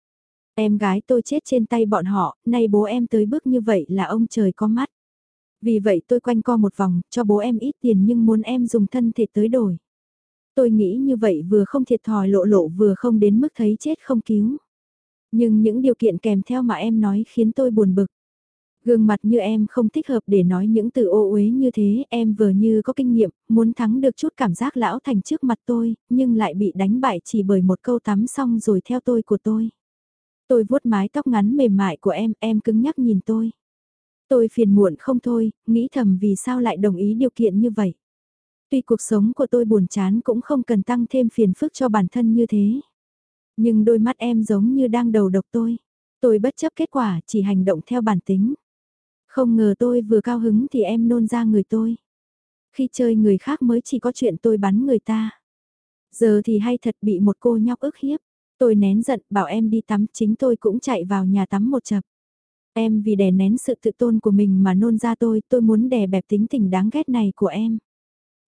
Em gái tôi chết trên tay bọn họ, nay bố em tới bước như vậy là ông trời có mắt. Vì vậy tôi quanh co một vòng, cho bố em ít tiền nhưng muốn em dùng thân thể tới đổi. Tôi nghĩ như vậy vừa không thiệt thòi lộ lộ vừa không đến mức thấy chết không cứu. Nhưng những điều kiện kèm theo mà em nói khiến tôi buồn bực. Gương mặt như em không thích hợp để nói những từ ô uế như thế, em vừa như có kinh nghiệm, muốn thắng được chút cảm giác lão thành trước mặt tôi, nhưng lại bị đánh bại chỉ bởi một câu tắm xong rồi theo tôi của tôi. Tôi vuốt mái tóc ngắn mềm mại của em, em cứng nhắc nhìn tôi. Tôi phiền muộn không thôi, nghĩ thầm vì sao lại đồng ý điều kiện như vậy. Tuy cuộc sống của tôi buồn chán cũng không cần tăng thêm phiền phức cho bản thân như thế. Nhưng đôi mắt em giống như đang đầu độc tôi. Tôi bất chấp kết quả, chỉ hành động theo bản tính. Không ngờ tôi vừa cao hứng thì em nôn ra người tôi. Khi chơi người khác mới chỉ có chuyện tôi bắn người ta. Giờ thì hay thật bị một cô nhóc ức hiếp. Tôi nén giận bảo em đi tắm chính tôi cũng chạy vào nhà tắm một chập. Em vì đè nén sự tự tôn của mình mà nôn ra tôi, tôi muốn đè bẹp tính tình đáng ghét này của em.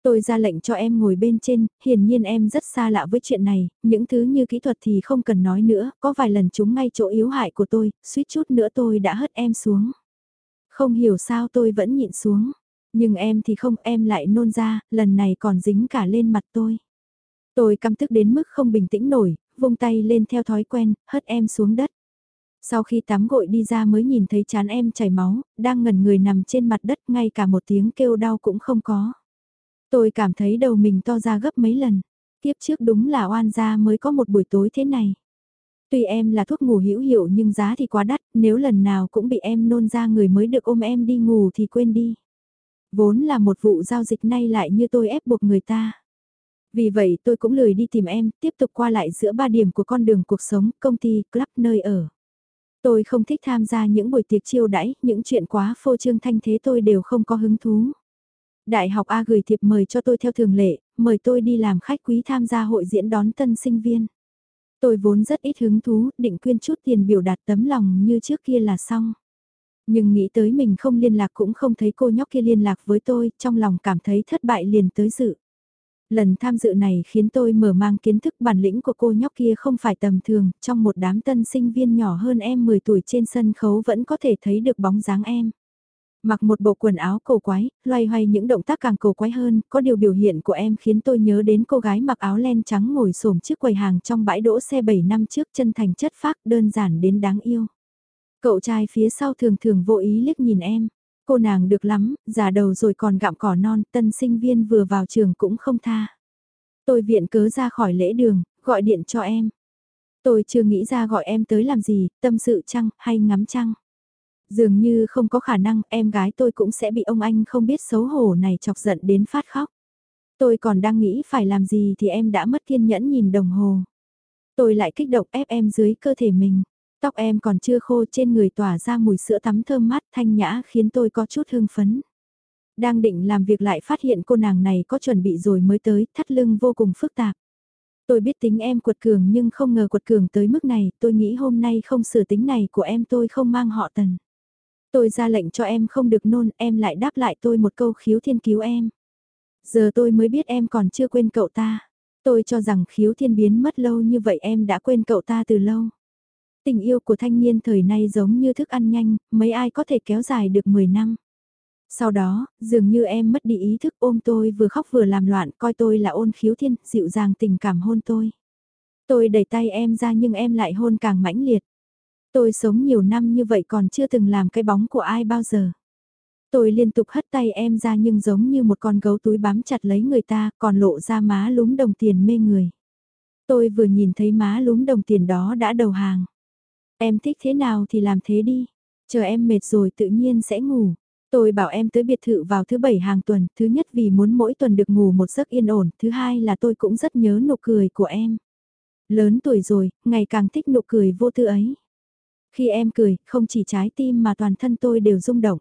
Tôi ra lệnh cho em ngồi bên trên, hiển nhiên em rất xa lạ với chuyện này, những thứ như kỹ thuật thì không cần nói nữa, có vài lần chúng ngay chỗ yếu hại của tôi, suýt chút nữa tôi đã hất em xuống. Không hiểu sao tôi vẫn nhịn xuống, nhưng em thì không em lại nôn ra, lần này còn dính cả lên mặt tôi. Tôi căm tức đến mức không bình tĩnh nổi, vung tay lên theo thói quen, hất em xuống đất. Sau khi tắm gội đi ra mới nhìn thấy chán em chảy máu, đang ngẩn người nằm trên mặt đất ngay cả một tiếng kêu đau cũng không có. Tôi cảm thấy đầu mình to ra gấp mấy lần. Tiếp trước đúng là oan gia mới có một buổi tối thế này. Tuy em là thuốc ngủ hữu hiệu nhưng giá thì quá đắt, nếu lần nào cũng bị em nôn ra người mới được ôm em đi ngủ thì quên đi. Vốn là một vụ giao dịch nay lại như tôi ép buộc người ta. Vì vậy tôi cũng lười đi tìm em, tiếp tục qua lại giữa ba điểm của con đường cuộc sống, công ty, club, nơi ở. Tôi không thích tham gia những buổi tiệc chiêu đãi, những chuyện quá phô trương thanh thế tôi đều không có hứng thú. Đại học A gửi thiệp mời cho tôi theo thường lệ, mời tôi đi làm khách quý tham gia hội diễn đón tân sinh viên. Tôi vốn rất ít hứng thú, định quyên chút tiền biểu đạt tấm lòng như trước kia là xong. Nhưng nghĩ tới mình không liên lạc cũng không thấy cô nhóc kia liên lạc với tôi, trong lòng cảm thấy thất bại liền tới dự. Lần tham dự này khiến tôi mở mang kiến thức bản lĩnh của cô nhóc kia không phải tầm thường, trong một đám tân sinh viên nhỏ hơn em 10 tuổi trên sân khấu vẫn có thể thấy được bóng dáng em. Mặc một bộ quần áo cổ quái, loay hoay những động tác càng cổ quái hơn, có điều biểu hiện của em khiến tôi nhớ đến cô gái mặc áo len trắng ngồi xổm trước quầy hàng trong bãi đỗ xe 7 năm trước chân thành chất phác đơn giản đến đáng yêu. Cậu trai phía sau thường thường vô ý liếc nhìn em. Cô nàng được lắm, già đầu rồi còn gặm cỏ non, tân sinh viên vừa vào trường cũng không tha. Tôi viện cớ ra khỏi lễ đường, gọi điện cho em. Tôi chưa nghĩ ra gọi em tới làm gì, tâm sự chăng, hay ngắm chăng. Dường như không có khả năng em gái tôi cũng sẽ bị ông anh không biết xấu hổ này chọc giận đến phát khóc. Tôi còn đang nghĩ phải làm gì thì em đã mất kiên nhẫn nhìn đồng hồ. Tôi lại kích động ép em dưới cơ thể mình. Tóc em còn chưa khô trên người tỏa ra mùi sữa tắm thơm mát thanh nhã khiến tôi có chút hương phấn. Đang định làm việc lại phát hiện cô nàng này có chuẩn bị rồi mới tới, thắt lưng vô cùng phức tạp. Tôi biết tính em quật cường nhưng không ngờ quật cường tới mức này, tôi nghĩ hôm nay không sửa tính này của em tôi không mang họ tần. Tôi ra lệnh cho em không được nôn, em lại đáp lại tôi một câu khiếu thiên cứu em. Giờ tôi mới biết em còn chưa quên cậu ta. Tôi cho rằng khiếu thiên biến mất lâu như vậy em đã quên cậu ta từ lâu. Tình yêu của thanh niên thời nay giống như thức ăn nhanh, mấy ai có thể kéo dài được 10 năm. Sau đó, dường như em mất đi ý thức ôm tôi vừa khóc vừa làm loạn coi tôi là ôn khiếu thiên, dịu dàng tình cảm hôn tôi. Tôi đẩy tay em ra nhưng em lại hôn càng mãnh liệt. Tôi sống nhiều năm như vậy còn chưa từng làm cái bóng của ai bao giờ. Tôi liên tục hất tay em ra nhưng giống như một con gấu túi bám chặt lấy người ta còn lộ ra má lúm đồng tiền mê người. Tôi vừa nhìn thấy má lúm đồng tiền đó đã đầu hàng. Em thích thế nào thì làm thế đi. Chờ em mệt rồi tự nhiên sẽ ngủ. Tôi bảo em tới biệt thự vào thứ bảy hàng tuần, thứ nhất vì muốn mỗi tuần được ngủ một giấc yên ổn, thứ hai là tôi cũng rất nhớ nụ cười của em. Lớn tuổi rồi, ngày càng thích nụ cười vô tư ấy. Khi em cười, không chỉ trái tim mà toàn thân tôi đều rung động.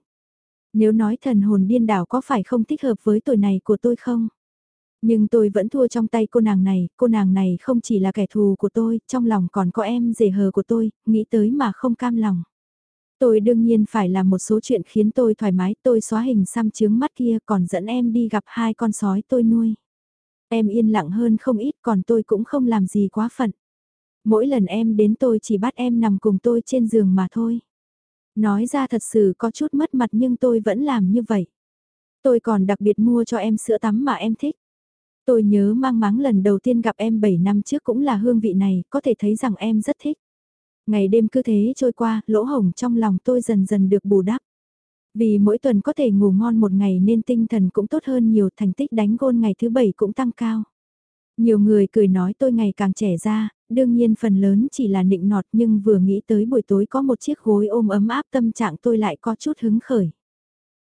Nếu nói thần hồn điên đảo có phải không thích hợp với tuổi này của tôi không? Nhưng tôi vẫn thua trong tay cô nàng này, cô nàng này không chỉ là kẻ thù của tôi, trong lòng còn có em rể hờ của tôi, nghĩ tới mà không cam lòng. Tôi đương nhiên phải làm một số chuyện khiến tôi thoải mái, tôi xóa hình xăm chướng mắt kia còn dẫn em đi gặp hai con sói tôi nuôi. Em yên lặng hơn không ít còn tôi cũng không làm gì quá phận. Mỗi lần em đến tôi chỉ bắt em nằm cùng tôi trên giường mà thôi. Nói ra thật sự có chút mất mặt nhưng tôi vẫn làm như vậy. Tôi còn đặc biệt mua cho em sữa tắm mà em thích. Tôi nhớ mang máng lần đầu tiên gặp em 7 năm trước cũng là hương vị này, có thể thấy rằng em rất thích. Ngày đêm cứ thế trôi qua, lỗ hồng trong lòng tôi dần dần được bù đắp. Vì mỗi tuần có thể ngủ ngon một ngày nên tinh thần cũng tốt hơn nhiều, thành tích đánh gôn ngày thứ bảy cũng tăng cao. Nhiều người cười nói tôi ngày càng trẻ ra, đương nhiên phần lớn chỉ là nịnh nọt nhưng vừa nghĩ tới buổi tối có một chiếc gối ôm ấm áp tâm trạng tôi lại có chút hứng khởi.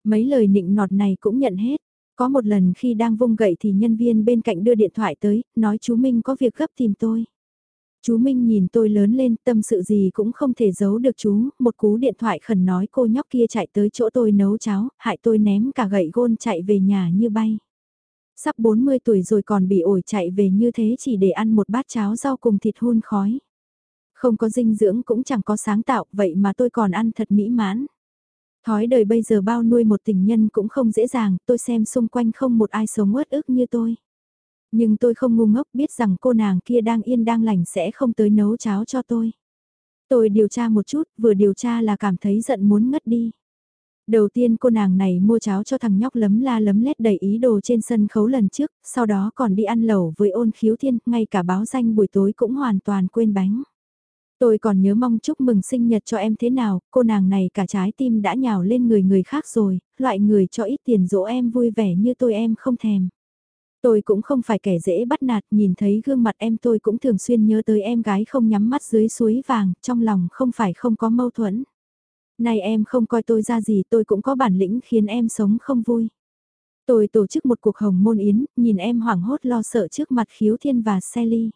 Mấy lời nịnh nọt này cũng nhận hết. Có một lần khi đang vung gậy thì nhân viên bên cạnh đưa điện thoại tới, nói chú Minh có việc gấp tìm tôi. Chú Minh nhìn tôi lớn lên, tâm sự gì cũng không thể giấu được chú, một cú điện thoại khẩn nói cô nhóc kia chạy tới chỗ tôi nấu cháo, hại tôi ném cả gậy gôn chạy về nhà như bay. Sắp 40 tuổi rồi còn bị ổi chạy về như thế chỉ để ăn một bát cháo rau cùng thịt hun khói. Không có dinh dưỡng cũng chẳng có sáng tạo, vậy mà tôi còn ăn thật mỹ mãn. Thói đời bây giờ bao nuôi một tình nhân cũng không dễ dàng, tôi xem xung quanh không một ai sống uất ức như tôi. Nhưng tôi không ngu ngốc biết rằng cô nàng kia đang yên đang lành sẽ không tới nấu cháo cho tôi. Tôi điều tra một chút, vừa điều tra là cảm thấy giận muốn ngất đi. Đầu tiên cô nàng này mua cháo cho thằng nhóc lấm la lấm lét đầy ý đồ trên sân khấu lần trước, sau đó còn đi ăn lẩu với ôn khiếu thiên, ngay cả báo danh buổi tối cũng hoàn toàn quên bánh. Tôi còn nhớ mong chúc mừng sinh nhật cho em thế nào, cô nàng này cả trái tim đã nhào lên người người khác rồi, loại người cho ít tiền dỗ em vui vẻ như tôi em không thèm. Tôi cũng không phải kẻ dễ bắt nạt, nhìn thấy gương mặt em tôi cũng thường xuyên nhớ tới em gái không nhắm mắt dưới suối vàng, trong lòng không phải không có mâu thuẫn. Này em không coi tôi ra gì tôi cũng có bản lĩnh khiến em sống không vui. Tôi tổ chức một cuộc hồng môn yến, nhìn em hoảng hốt lo sợ trước mặt khiếu thiên và Sally.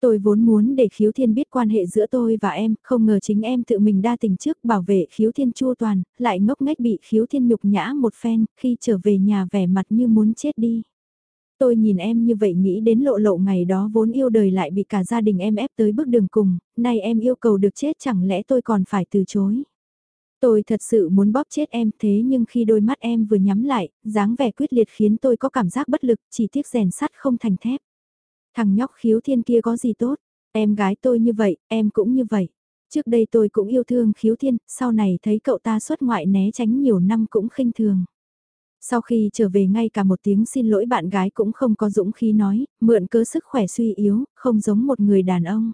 Tôi vốn muốn để khiếu thiên biết quan hệ giữa tôi và em, không ngờ chính em tự mình đa tình trước bảo vệ khiếu thiên chua toàn, lại ngốc nghếch bị khiếu thiên nhục nhã một phen, khi trở về nhà vẻ mặt như muốn chết đi. Tôi nhìn em như vậy nghĩ đến lộ lộ ngày đó vốn yêu đời lại bị cả gia đình em ép tới bước đường cùng, nay em yêu cầu được chết chẳng lẽ tôi còn phải từ chối. Tôi thật sự muốn bóp chết em thế nhưng khi đôi mắt em vừa nhắm lại, dáng vẻ quyết liệt khiến tôi có cảm giác bất lực, chỉ tiếc rèn sắt không thành thép. Thằng nhóc khiếu thiên kia có gì tốt, em gái tôi như vậy, em cũng như vậy. Trước đây tôi cũng yêu thương khiếu thiên, sau này thấy cậu ta xuất ngoại né tránh nhiều năm cũng khinh thường. Sau khi trở về ngay cả một tiếng xin lỗi bạn gái cũng không có dũng khí nói, mượn cớ sức khỏe suy yếu, không giống một người đàn ông.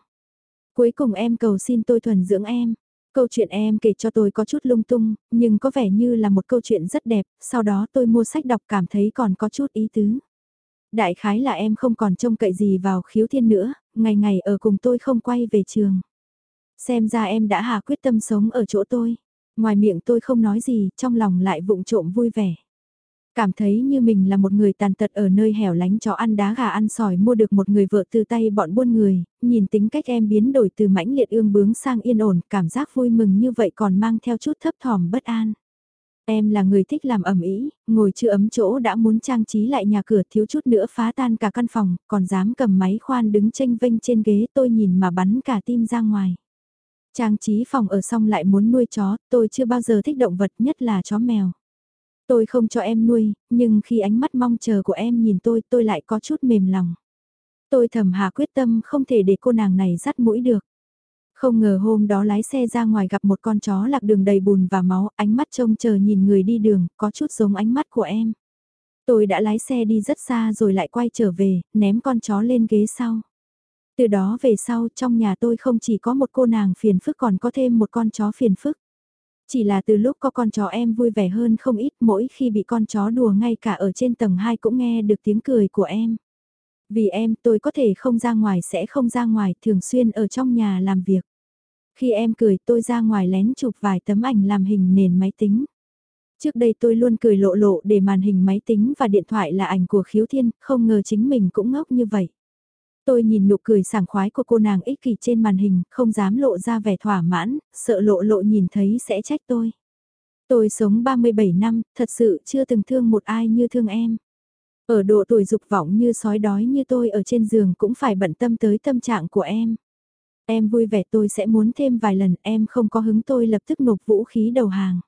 Cuối cùng em cầu xin tôi thuần dưỡng em. Câu chuyện em kể cho tôi có chút lung tung, nhưng có vẻ như là một câu chuyện rất đẹp, sau đó tôi mua sách đọc cảm thấy còn có chút ý tứ. Đại khái là em không còn trông cậy gì vào khiếu thiên nữa, ngày ngày ở cùng tôi không quay về trường. Xem ra em đã hà quyết tâm sống ở chỗ tôi. Ngoài miệng tôi không nói gì, trong lòng lại vụng trộm vui vẻ. Cảm thấy như mình là một người tàn tật ở nơi hẻo lánh chó ăn đá gà ăn sỏi mua được một người vợ từ tay bọn buôn người, nhìn tính cách em biến đổi từ mãnh liệt ương bướng sang yên ổn, cảm giác vui mừng như vậy còn mang theo chút thấp thỏm bất an. Em là người thích làm ẩm ý, ngồi chưa ấm chỗ đã muốn trang trí lại nhà cửa thiếu chút nữa phá tan cả căn phòng, còn dám cầm máy khoan đứng tranh vênh trên ghế tôi nhìn mà bắn cả tim ra ngoài. Trang trí phòng ở xong lại muốn nuôi chó, tôi chưa bao giờ thích động vật nhất là chó mèo. Tôi không cho em nuôi, nhưng khi ánh mắt mong chờ của em nhìn tôi tôi lại có chút mềm lòng. Tôi thầm hà quyết tâm không thể để cô nàng này dắt mũi được. Không ngờ hôm đó lái xe ra ngoài gặp một con chó lạc đường đầy bùn và máu, ánh mắt trông chờ nhìn người đi đường, có chút giống ánh mắt của em. Tôi đã lái xe đi rất xa rồi lại quay trở về, ném con chó lên ghế sau. Từ đó về sau trong nhà tôi không chỉ có một cô nàng phiền phức còn có thêm một con chó phiền phức. Chỉ là từ lúc có con chó em vui vẻ hơn không ít mỗi khi bị con chó đùa ngay cả ở trên tầng 2 cũng nghe được tiếng cười của em. Vì em tôi có thể không ra ngoài sẽ không ra ngoài thường xuyên ở trong nhà làm việc. Khi em cười tôi ra ngoài lén chụp vài tấm ảnh làm hình nền máy tính. Trước đây tôi luôn cười lộ lộ để màn hình máy tính và điện thoại là ảnh của khiếu thiên, không ngờ chính mình cũng ngốc như vậy. Tôi nhìn nụ cười sảng khoái của cô nàng ích kỷ trên màn hình, không dám lộ ra vẻ thỏa mãn, sợ lộ lộ nhìn thấy sẽ trách tôi. Tôi sống 37 năm, thật sự chưa từng thương một ai như thương em. Ở độ tuổi dục vọng như sói đói như tôi ở trên giường cũng phải bận tâm tới tâm trạng của em. Em vui vẻ tôi sẽ muốn thêm vài lần, em không có hứng tôi lập tức nộp vũ khí đầu hàng.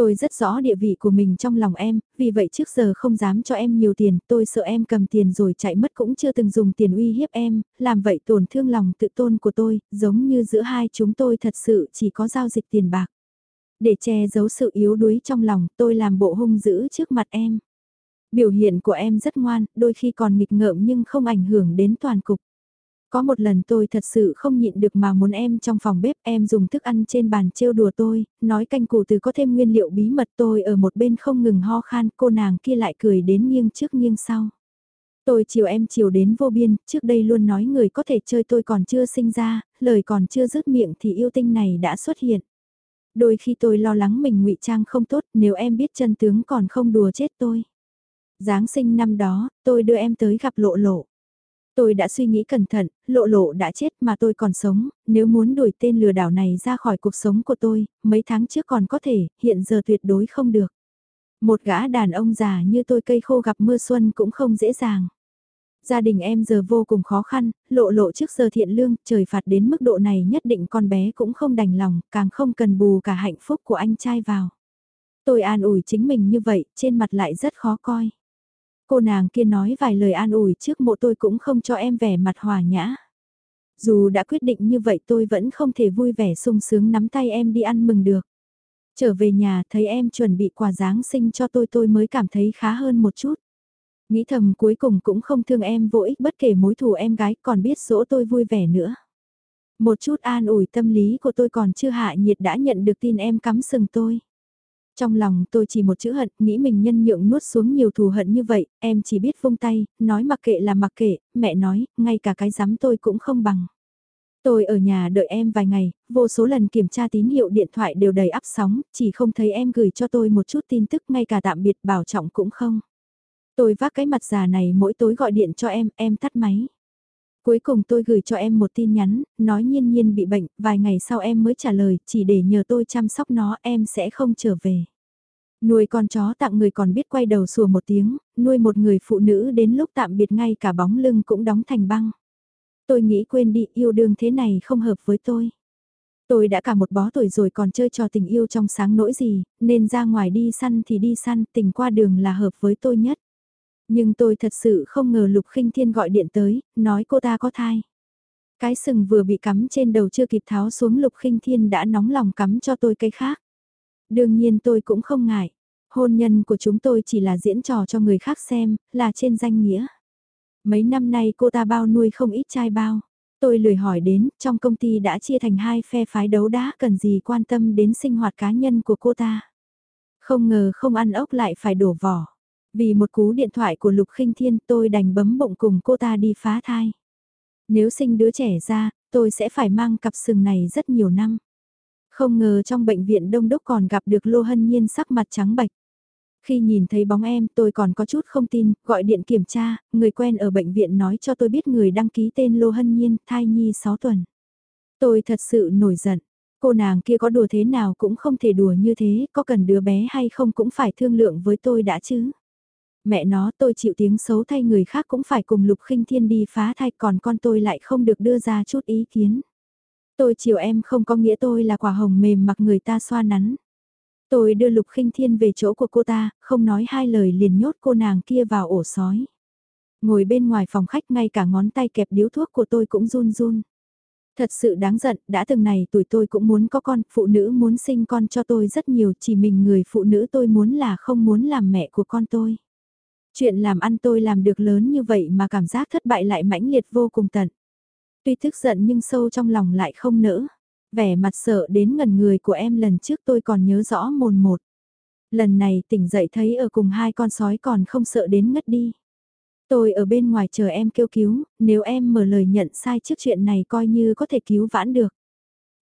Tôi rất rõ địa vị của mình trong lòng em, vì vậy trước giờ không dám cho em nhiều tiền, tôi sợ em cầm tiền rồi chạy mất cũng chưa từng dùng tiền uy hiếp em, làm vậy tổn thương lòng tự tôn của tôi, giống như giữa hai chúng tôi thật sự chỉ có giao dịch tiền bạc. Để che giấu sự yếu đuối trong lòng, tôi làm bộ hung dữ trước mặt em. Biểu hiện của em rất ngoan, đôi khi còn nghịch ngợm nhưng không ảnh hưởng đến toàn cục. Có một lần tôi thật sự không nhịn được mà muốn em trong phòng bếp em dùng thức ăn trên bàn trêu đùa tôi, nói canh củ từ có thêm nguyên liệu bí mật tôi ở một bên không ngừng ho khan cô nàng kia lại cười đến nghiêng trước nghiêng sau. Tôi chiều em chiều đến vô biên, trước đây luôn nói người có thể chơi tôi còn chưa sinh ra, lời còn chưa dứt miệng thì yêu tinh này đã xuất hiện. Đôi khi tôi lo lắng mình ngụy trang không tốt nếu em biết chân tướng còn không đùa chết tôi. Giáng sinh năm đó, tôi đưa em tới gặp lộ lộ. Tôi đã suy nghĩ cẩn thận, lộ lộ đã chết mà tôi còn sống, nếu muốn đuổi tên lừa đảo này ra khỏi cuộc sống của tôi, mấy tháng trước còn có thể, hiện giờ tuyệt đối không được. Một gã đàn ông già như tôi cây khô gặp mưa xuân cũng không dễ dàng. Gia đình em giờ vô cùng khó khăn, lộ lộ trước giờ thiện lương, trời phạt đến mức độ này nhất định con bé cũng không đành lòng, càng không cần bù cả hạnh phúc của anh trai vào. Tôi an ủi chính mình như vậy, trên mặt lại rất khó coi. Cô nàng kia nói vài lời an ủi trước mộ tôi cũng không cho em vẻ mặt hòa nhã. Dù đã quyết định như vậy tôi vẫn không thể vui vẻ sung sướng nắm tay em đi ăn mừng được. Trở về nhà thấy em chuẩn bị quà Giáng sinh cho tôi tôi mới cảm thấy khá hơn một chút. Nghĩ thầm cuối cùng cũng không thương em vô ích bất kể mối thù em gái còn biết dỗ tôi vui vẻ nữa. Một chút an ủi tâm lý của tôi còn chưa hạ nhiệt đã nhận được tin em cắm sừng tôi. Trong lòng tôi chỉ một chữ hận, nghĩ mình nhân nhượng nuốt xuống nhiều thù hận như vậy, em chỉ biết vung tay, nói mặc kệ là mặc kệ, mẹ nói, ngay cả cái dám tôi cũng không bằng. Tôi ở nhà đợi em vài ngày, vô số lần kiểm tra tín hiệu điện thoại đều đầy áp sóng, chỉ không thấy em gửi cho tôi một chút tin tức ngay cả tạm biệt bảo trọng cũng không. Tôi vác cái mặt già này mỗi tối gọi điện cho em, em tắt máy. Cuối cùng tôi gửi cho em một tin nhắn, nói nhiên nhiên bị bệnh, vài ngày sau em mới trả lời, chỉ để nhờ tôi chăm sóc nó em sẽ không trở về. Nuôi con chó tặng người còn biết quay đầu sủa một tiếng, nuôi một người phụ nữ đến lúc tạm biệt ngay cả bóng lưng cũng đóng thành băng. Tôi nghĩ quên đi yêu đương thế này không hợp với tôi. Tôi đã cả một bó tuổi rồi còn chơi trò tình yêu trong sáng nỗi gì, nên ra ngoài đi săn thì đi săn, tình qua đường là hợp với tôi nhất. Nhưng tôi thật sự không ngờ Lục khinh Thiên gọi điện tới, nói cô ta có thai. Cái sừng vừa bị cắm trên đầu chưa kịp tháo xuống Lục khinh Thiên đã nóng lòng cắm cho tôi cái khác. Đương nhiên tôi cũng không ngại. Hôn nhân của chúng tôi chỉ là diễn trò cho người khác xem, là trên danh nghĩa. Mấy năm nay cô ta bao nuôi không ít trai bao. Tôi lười hỏi đến, trong công ty đã chia thành hai phe phái đấu đá cần gì quan tâm đến sinh hoạt cá nhân của cô ta. Không ngờ không ăn ốc lại phải đổ vỏ. Vì một cú điện thoại của Lục khinh Thiên tôi đành bấm bụng cùng cô ta đi phá thai. Nếu sinh đứa trẻ ra, tôi sẽ phải mang cặp sừng này rất nhiều năm. Không ngờ trong bệnh viện Đông Đốc còn gặp được Lô Hân Nhiên sắc mặt trắng bệch. Khi nhìn thấy bóng em tôi còn có chút không tin, gọi điện kiểm tra, người quen ở bệnh viện nói cho tôi biết người đăng ký tên Lô Hân Nhiên, thai nhi 6 tuần. Tôi thật sự nổi giận, cô nàng kia có đùa thế nào cũng không thể đùa như thế, có cần đứa bé hay không cũng phải thương lượng với tôi đã chứ. Mẹ nó tôi chịu tiếng xấu thay người khác cũng phải cùng Lục khinh Thiên đi phá thai còn con tôi lại không được đưa ra chút ý kiến. Tôi chiều em không có nghĩa tôi là quả hồng mềm mặc người ta xoa nắn. Tôi đưa Lục khinh Thiên về chỗ của cô ta, không nói hai lời liền nhốt cô nàng kia vào ổ sói. Ngồi bên ngoài phòng khách ngay cả ngón tay kẹp điếu thuốc của tôi cũng run run. Thật sự đáng giận, đã từng này tuổi tôi cũng muốn có con, phụ nữ muốn sinh con cho tôi rất nhiều, chỉ mình người phụ nữ tôi muốn là không muốn làm mẹ của con tôi. Chuyện làm ăn tôi làm được lớn như vậy mà cảm giác thất bại lại mãnh liệt vô cùng tận. Tuy tức giận nhưng sâu trong lòng lại không nỡ. Vẻ mặt sợ đến ngần người của em lần trước tôi còn nhớ rõ mồn một. Lần này tỉnh dậy thấy ở cùng hai con sói còn không sợ đến ngất đi. Tôi ở bên ngoài chờ em kêu cứu, nếu em mở lời nhận sai trước chuyện này coi như có thể cứu vãn được.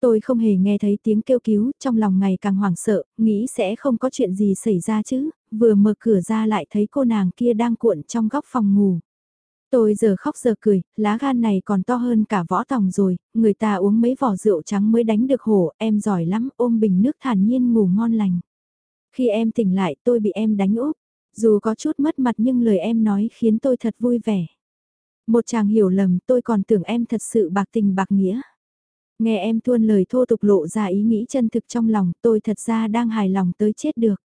Tôi không hề nghe thấy tiếng kêu cứu, trong lòng ngày càng hoảng sợ, nghĩ sẽ không có chuyện gì xảy ra chứ, vừa mở cửa ra lại thấy cô nàng kia đang cuộn trong góc phòng ngủ. Tôi giờ khóc giờ cười, lá gan này còn to hơn cả võ tòng rồi, người ta uống mấy vỏ rượu trắng mới đánh được hổ, em giỏi lắm, ôm bình nước thản nhiên ngủ ngon lành. Khi em tỉnh lại tôi bị em đánh úp, dù có chút mất mặt nhưng lời em nói khiến tôi thật vui vẻ. Một chàng hiểu lầm tôi còn tưởng em thật sự bạc tình bạc nghĩa. Nghe em tuôn lời thô tục lộ ra ý nghĩ chân thực trong lòng tôi thật ra đang hài lòng tới chết được.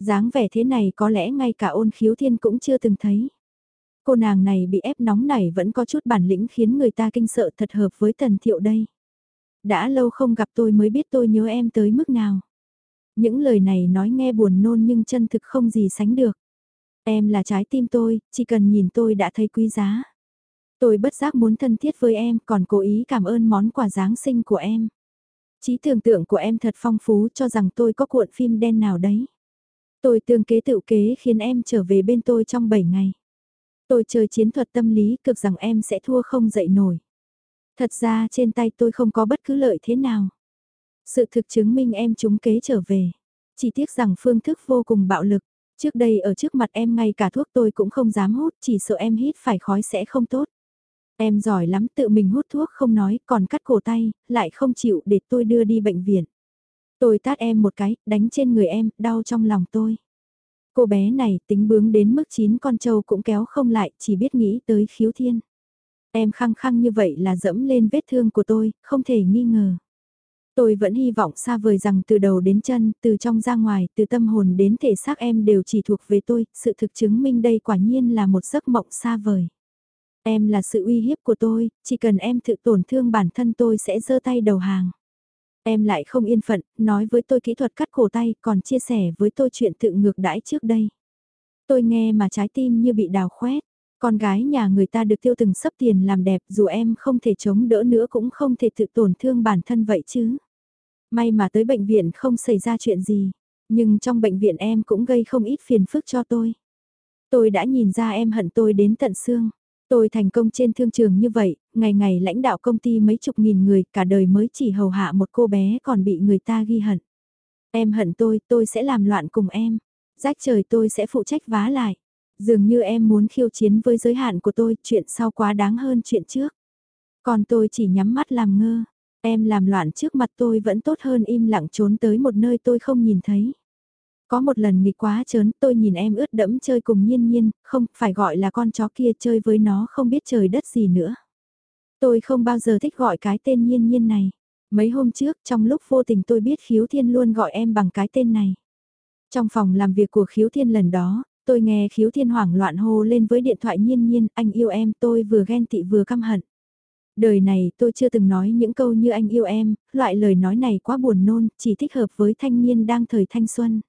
dáng vẻ thế này có lẽ ngay cả ôn khiếu thiên cũng chưa từng thấy. Cô nàng này bị ép nóng này vẫn có chút bản lĩnh khiến người ta kinh sợ thật hợp với tần thiệu đây. Đã lâu không gặp tôi mới biết tôi nhớ em tới mức nào. Những lời này nói nghe buồn nôn nhưng chân thực không gì sánh được. Em là trái tim tôi, chỉ cần nhìn tôi đã thấy quý giá. Tôi bất giác muốn thân thiết với em còn cố ý cảm ơn món quà Giáng sinh của em. Trí tưởng tượng của em thật phong phú cho rằng tôi có cuộn phim đen nào đấy. Tôi tương kế tự kế khiến em trở về bên tôi trong 7 ngày. Tôi chơi chiến thuật tâm lý cực rằng em sẽ thua không dậy nổi. Thật ra trên tay tôi không có bất cứ lợi thế nào. Sự thực chứng minh em trúng kế trở về. Chỉ tiếc rằng phương thức vô cùng bạo lực. Trước đây ở trước mặt em ngay cả thuốc tôi cũng không dám hút, chỉ sợ em hít phải khói sẽ không tốt. Em giỏi lắm tự mình hút thuốc không nói, còn cắt cổ tay, lại không chịu để tôi đưa đi bệnh viện. Tôi tát em một cái, đánh trên người em, đau trong lòng tôi. Cô bé này tính bướng đến mức chín con trâu cũng kéo không lại, chỉ biết nghĩ tới khiếu thiên. Em khăng khăng như vậy là dẫm lên vết thương của tôi, không thể nghi ngờ. Tôi vẫn hy vọng xa vời rằng từ đầu đến chân, từ trong ra ngoài, từ tâm hồn đến thể xác em đều chỉ thuộc về tôi, sự thực chứng minh đây quả nhiên là một giấc mộng xa vời. Em là sự uy hiếp của tôi, chỉ cần em tự tổn thương bản thân tôi sẽ giơ tay đầu hàng. Em lại không yên phận, nói với tôi kỹ thuật cắt cổ tay, còn chia sẻ với tôi chuyện tự ngược đãi trước đây. Tôi nghe mà trái tim như bị đào khoét. Con gái nhà người ta được tiêu từng sấp tiền làm đẹp dù em không thể chống đỡ nữa cũng không thể tự tổn thương bản thân vậy chứ. May mà tới bệnh viện không xảy ra chuyện gì, nhưng trong bệnh viện em cũng gây không ít phiền phức cho tôi. Tôi đã nhìn ra em hận tôi đến tận xương. Tôi thành công trên thương trường như vậy, ngày ngày lãnh đạo công ty mấy chục nghìn người, cả đời mới chỉ hầu hạ một cô bé còn bị người ta ghi hận. Em hận tôi, tôi sẽ làm loạn cùng em. Rách trời tôi sẽ phụ trách vá lại. Dường như em muốn khiêu chiến với giới hạn của tôi, chuyện sau quá đáng hơn chuyện trước. Còn tôi chỉ nhắm mắt làm ngơ. Em làm loạn trước mặt tôi vẫn tốt hơn im lặng trốn tới một nơi tôi không nhìn thấy. Có một lần nghịch quá chớn tôi nhìn em ướt đẫm chơi cùng nhiên nhiên, không phải gọi là con chó kia chơi với nó không biết trời đất gì nữa. Tôi không bao giờ thích gọi cái tên nhiên nhiên này. Mấy hôm trước trong lúc vô tình tôi biết khiếu thiên luôn gọi em bằng cái tên này. Trong phòng làm việc của khiếu thiên lần đó, tôi nghe khiếu thiên hoảng loạn hô lên với điện thoại nhiên nhiên, anh yêu em tôi vừa ghen tị vừa căm hận. Đời này tôi chưa từng nói những câu như anh yêu em, loại lời nói này quá buồn nôn, chỉ thích hợp với thanh niên đang thời thanh xuân.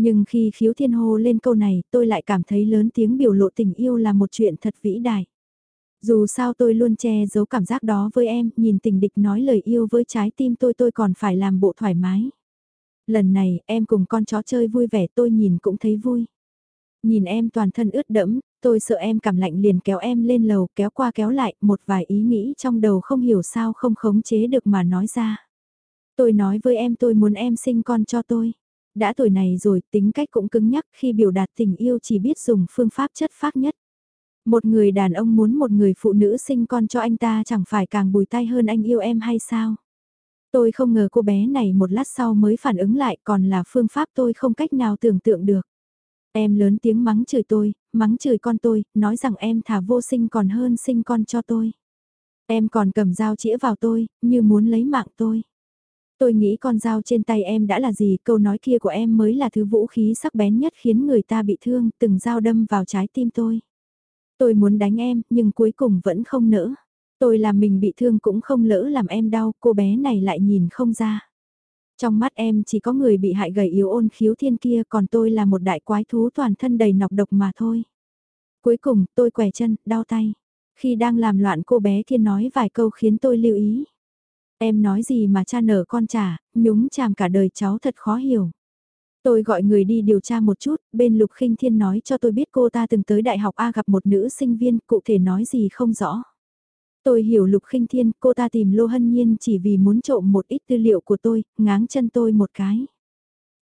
Nhưng khi khiếu thiên hô lên câu này tôi lại cảm thấy lớn tiếng biểu lộ tình yêu là một chuyện thật vĩ đại. Dù sao tôi luôn che giấu cảm giác đó với em, nhìn tình địch nói lời yêu với trái tim tôi tôi còn phải làm bộ thoải mái. Lần này em cùng con chó chơi vui vẻ tôi nhìn cũng thấy vui. Nhìn em toàn thân ướt đẫm, tôi sợ em cảm lạnh liền kéo em lên lầu kéo qua kéo lại một vài ý nghĩ trong đầu không hiểu sao không khống chế được mà nói ra. Tôi nói với em tôi muốn em sinh con cho tôi. Đã tuổi này rồi tính cách cũng cứng nhắc khi biểu đạt tình yêu chỉ biết dùng phương pháp chất phác nhất. Một người đàn ông muốn một người phụ nữ sinh con cho anh ta chẳng phải càng bùi tay hơn anh yêu em hay sao? Tôi không ngờ cô bé này một lát sau mới phản ứng lại còn là phương pháp tôi không cách nào tưởng tượng được. Em lớn tiếng mắng chửi tôi, mắng chửi con tôi, nói rằng em thả vô sinh còn hơn sinh con cho tôi. Em còn cầm dao chĩa vào tôi, như muốn lấy mạng tôi. Tôi nghĩ con dao trên tay em đã là gì, câu nói kia của em mới là thứ vũ khí sắc bén nhất khiến người ta bị thương, từng dao đâm vào trái tim tôi. Tôi muốn đánh em, nhưng cuối cùng vẫn không nỡ. Tôi làm mình bị thương cũng không lỡ làm em đau, cô bé này lại nhìn không ra. Trong mắt em chỉ có người bị hại gầy yếu ôn khiếu thiên kia, còn tôi là một đại quái thú toàn thân đầy nọc độc mà thôi. Cuối cùng, tôi quẻ chân, đau tay. Khi đang làm loạn cô bé kia nói vài câu khiến tôi lưu ý. Em nói gì mà cha nở con trả, nhúng chàm cả đời cháu thật khó hiểu. Tôi gọi người đi điều tra một chút, bên Lục khinh Thiên nói cho tôi biết cô ta từng tới Đại học A gặp một nữ sinh viên, cụ thể nói gì không rõ. Tôi hiểu Lục khinh Thiên, cô ta tìm Lô Hân Nhiên chỉ vì muốn trộm một ít tư liệu của tôi, ngáng chân tôi một cái.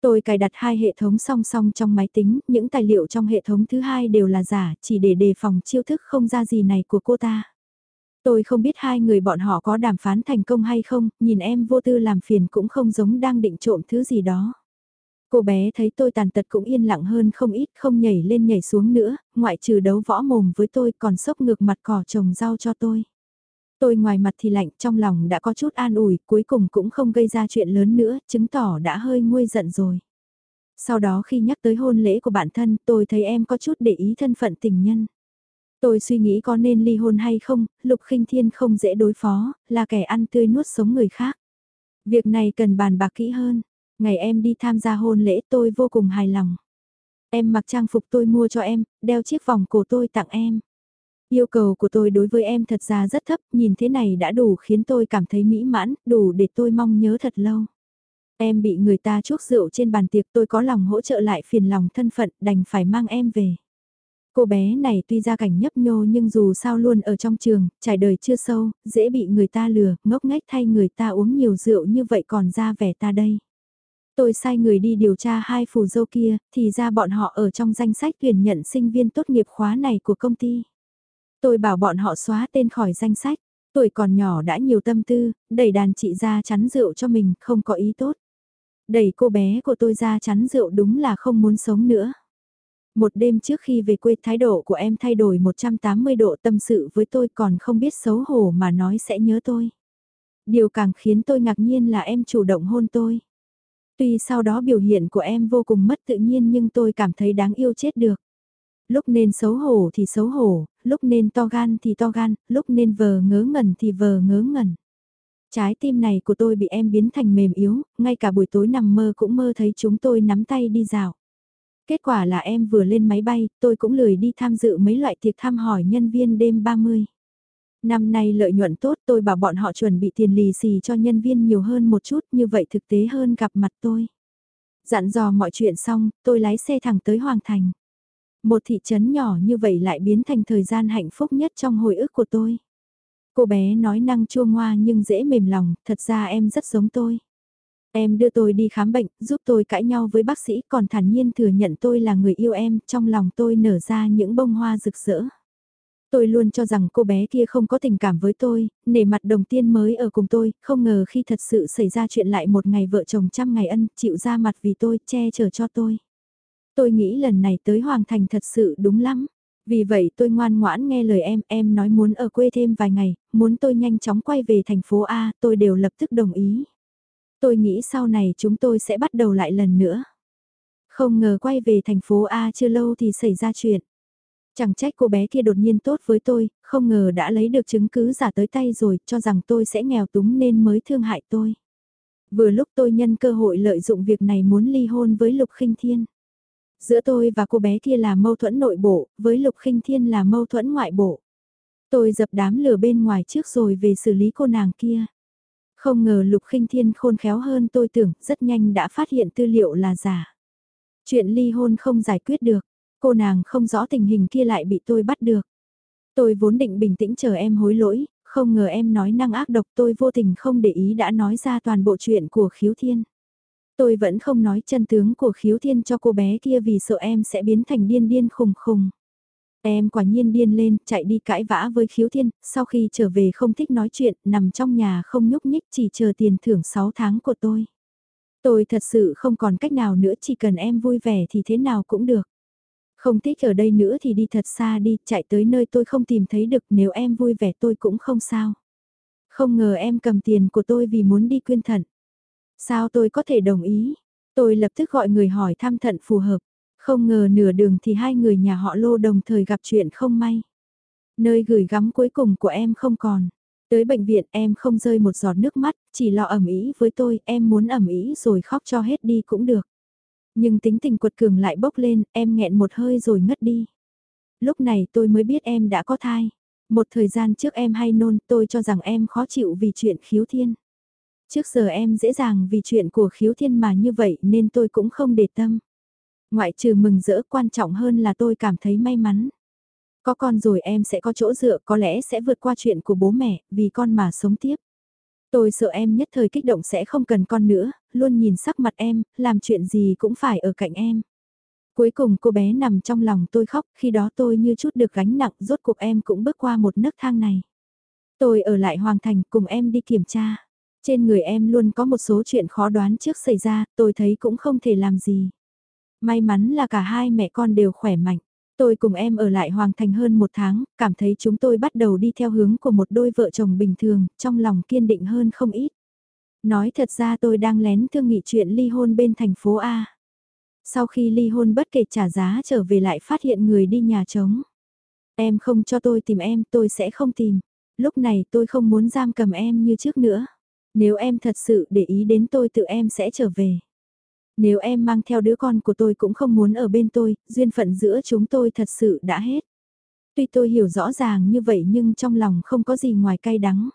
Tôi cài đặt hai hệ thống song song trong máy tính, những tài liệu trong hệ thống thứ hai đều là giả, chỉ để đề phòng chiêu thức không ra gì này của cô ta. Tôi không biết hai người bọn họ có đàm phán thành công hay không, nhìn em vô tư làm phiền cũng không giống đang định trộm thứ gì đó. Cô bé thấy tôi tàn tật cũng yên lặng hơn không ít, không nhảy lên nhảy xuống nữa, ngoại trừ đấu võ mồm với tôi còn sốc ngược mặt cỏ trồng rau cho tôi. Tôi ngoài mặt thì lạnh, trong lòng đã có chút an ủi, cuối cùng cũng không gây ra chuyện lớn nữa, chứng tỏ đã hơi nguôi giận rồi. Sau đó khi nhắc tới hôn lễ của bản thân, tôi thấy em có chút để ý thân phận tình nhân. Tôi suy nghĩ có nên ly hôn hay không, Lục khinh Thiên không dễ đối phó, là kẻ ăn tươi nuốt sống người khác. Việc này cần bàn bạc kỹ hơn. Ngày em đi tham gia hôn lễ tôi vô cùng hài lòng. Em mặc trang phục tôi mua cho em, đeo chiếc vòng cổ tôi tặng em. Yêu cầu của tôi đối với em thật ra rất thấp, nhìn thế này đã đủ khiến tôi cảm thấy mỹ mãn, đủ để tôi mong nhớ thật lâu. Em bị người ta chuốc rượu trên bàn tiệc tôi có lòng hỗ trợ lại phiền lòng thân phận đành phải mang em về. Cô bé này tuy ra cảnh nhấp nhô nhưng dù sao luôn ở trong trường, trải đời chưa sâu, dễ bị người ta lừa, ngốc nghếch thay người ta uống nhiều rượu như vậy còn ra vẻ ta đây. Tôi sai người đi điều tra hai phù dâu kia, thì ra bọn họ ở trong danh sách tuyển nhận sinh viên tốt nghiệp khóa này của công ty. Tôi bảo bọn họ xóa tên khỏi danh sách, tuổi còn nhỏ đã nhiều tâm tư, đẩy đàn chị ra chắn rượu cho mình, không có ý tốt. Đẩy cô bé của tôi ra chắn rượu đúng là không muốn sống nữa. Một đêm trước khi về quê thái độ của em thay đổi 180 độ tâm sự với tôi còn không biết xấu hổ mà nói sẽ nhớ tôi. Điều càng khiến tôi ngạc nhiên là em chủ động hôn tôi. Tuy sau đó biểu hiện của em vô cùng mất tự nhiên nhưng tôi cảm thấy đáng yêu chết được. Lúc nên xấu hổ thì xấu hổ, lúc nên to gan thì to gan, lúc nên vờ ngớ ngẩn thì vờ ngớ ngẩn. Trái tim này của tôi bị em biến thành mềm yếu, ngay cả buổi tối nằm mơ cũng mơ thấy chúng tôi nắm tay đi dạo. Kết quả là em vừa lên máy bay, tôi cũng lười đi tham dự mấy loại tiệc thăm hỏi nhân viên đêm 30. Năm nay lợi nhuận tốt tôi bảo bọn họ chuẩn bị tiền lì xì cho nhân viên nhiều hơn một chút như vậy thực tế hơn gặp mặt tôi. Dặn dò mọi chuyện xong, tôi lái xe thẳng tới Hoàng Thành. Một thị trấn nhỏ như vậy lại biến thành thời gian hạnh phúc nhất trong hồi ức của tôi. Cô bé nói năng chua ngoa nhưng dễ mềm lòng, thật ra em rất giống tôi. Em đưa tôi đi khám bệnh, giúp tôi cãi nhau với bác sĩ còn thản nhiên thừa nhận tôi là người yêu em, trong lòng tôi nở ra những bông hoa rực rỡ. Tôi luôn cho rằng cô bé kia không có tình cảm với tôi, nể mặt đồng tiên mới ở cùng tôi, không ngờ khi thật sự xảy ra chuyện lại một ngày vợ chồng trăm ngày ân, chịu ra mặt vì tôi, che chở cho tôi. Tôi nghĩ lần này tới Hoàng Thành thật sự đúng lắm. Vì vậy tôi ngoan ngoãn nghe lời em, em nói muốn ở quê thêm vài ngày, muốn tôi nhanh chóng quay về thành phố A, tôi đều lập tức đồng ý. Tôi nghĩ sau này chúng tôi sẽ bắt đầu lại lần nữa. Không ngờ quay về thành phố A chưa lâu thì xảy ra chuyện. Chẳng trách cô bé kia đột nhiên tốt với tôi, không ngờ đã lấy được chứng cứ giả tới tay rồi, cho rằng tôi sẽ nghèo túng nên mới thương hại tôi. Vừa lúc tôi nhân cơ hội lợi dụng việc này muốn ly hôn với Lục khinh Thiên. Giữa tôi và cô bé kia là mâu thuẫn nội bộ, với Lục khinh Thiên là mâu thuẫn ngoại bộ. Tôi dập đám lửa bên ngoài trước rồi về xử lý cô nàng kia. Không ngờ Lục khinh Thiên khôn khéo hơn tôi tưởng, rất nhanh đã phát hiện tư liệu là giả. Chuyện ly hôn không giải quyết được, cô nàng không rõ tình hình kia lại bị tôi bắt được. Tôi vốn định bình tĩnh chờ em hối lỗi, không ngờ em nói năng ác độc tôi vô tình không để ý đã nói ra toàn bộ chuyện của khiếu thiên. Tôi vẫn không nói chân tướng của khiếu thiên cho cô bé kia vì sợ em sẽ biến thành điên điên khùng khùng. Em quả nhiên điên lên, chạy đi cãi vã với khiếu thiên, sau khi trở về không thích nói chuyện, nằm trong nhà không nhúc nhích chỉ chờ tiền thưởng 6 tháng của tôi. Tôi thật sự không còn cách nào nữa chỉ cần em vui vẻ thì thế nào cũng được. Không thích ở đây nữa thì đi thật xa đi, chạy tới nơi tôi không tìm thấy được nếu em vui vẻ tôi cũng không sao. Không ngờ em cầm tiền của tôi vì muốn đi quyên thận. Sao tôi có thể đồng ý? Tôi lập tức gọi người hỏi thăm thận phù hợp. Không ngờ nửa đường thì hai người nhà họ lô đồng thời gặp chuyện không may. Nơi gửi gắm cuối cùng của em không còn. Tới bệnh viện em không rơi một giọt nước mắt, chỉ lo ẩm ý với tôi, em muốn ẩm ý rồi khóc cho hết đi cũng được. Nhưng tính tình quật cường lại bốc lên, em nghẹn một hơi rồi ngất đi. Lúc này tôi mới biết em đã có thai. Một thời gian trước em hay nôn, tôi cho rằng em khó chịu vì chuyện khiếu thiên. Trước giờ em dễ dàng vì chuyện của khiếu thiên mà như vậy nên tôi cũng không để tâm. Ngoại trừ mừng rỡ quan trọng hơn là tôi cảm thấy may mắn. Có con rồi em sẽ có chỗ dựa có lẽ sẽ vượt qua chuyện của bố mẹ vì con mà sống tiếp. Tôi sợ em nhất thời kích động sẽ không cần con nữa, luôn nhìn sắc mặt em, làm chuyện gì cũng phải ở cạnh em. Cuối cùng cô bé nằm trong lòng tôi khóc, khi đó tôi như chút được gánh nặng, rốt cuộc em cũng bước qua một nấc thang này. Tôi ở lại Hoàng Thành cùng em đi kiểm tra. Trên người em luôn có một số chuyện khó đoán trước xảy ra, tôi thấy cũng không thể làm gì. May mắn là cả hai mẹ con đều khỏe mạnh. Tôi cùng em ở lại Hoàng Thành hơn một tháng, cảm thấy chúng tôi bắt đầu đi theo hướng của một đôi vợ chồng bình thường, trong lòng kiên định hơn không ít. Nói thật ra tôi đang lén thương nghị chuyện ly hôn bên thành phố A. Sau khi ly hôn bất kể trả giá trở về lại phát hiện người đi nhà trống. Em không cho tôi tìm em, tôi sẽ không tìm. Lúc này tôi không muốn giam cầm em như trước nữa. Nếu em thật sự để ý đến tôi tự em sẽ trở về. Nếu em mang theo đứa con của tôi cũng không muốn ở bên tôi, duyên phận giữa chúng tôi thật sự đã hết. Tuy tôi hiểu rõ ràng như vậy nhưng trong lòng không có gì ngoài cay đắng.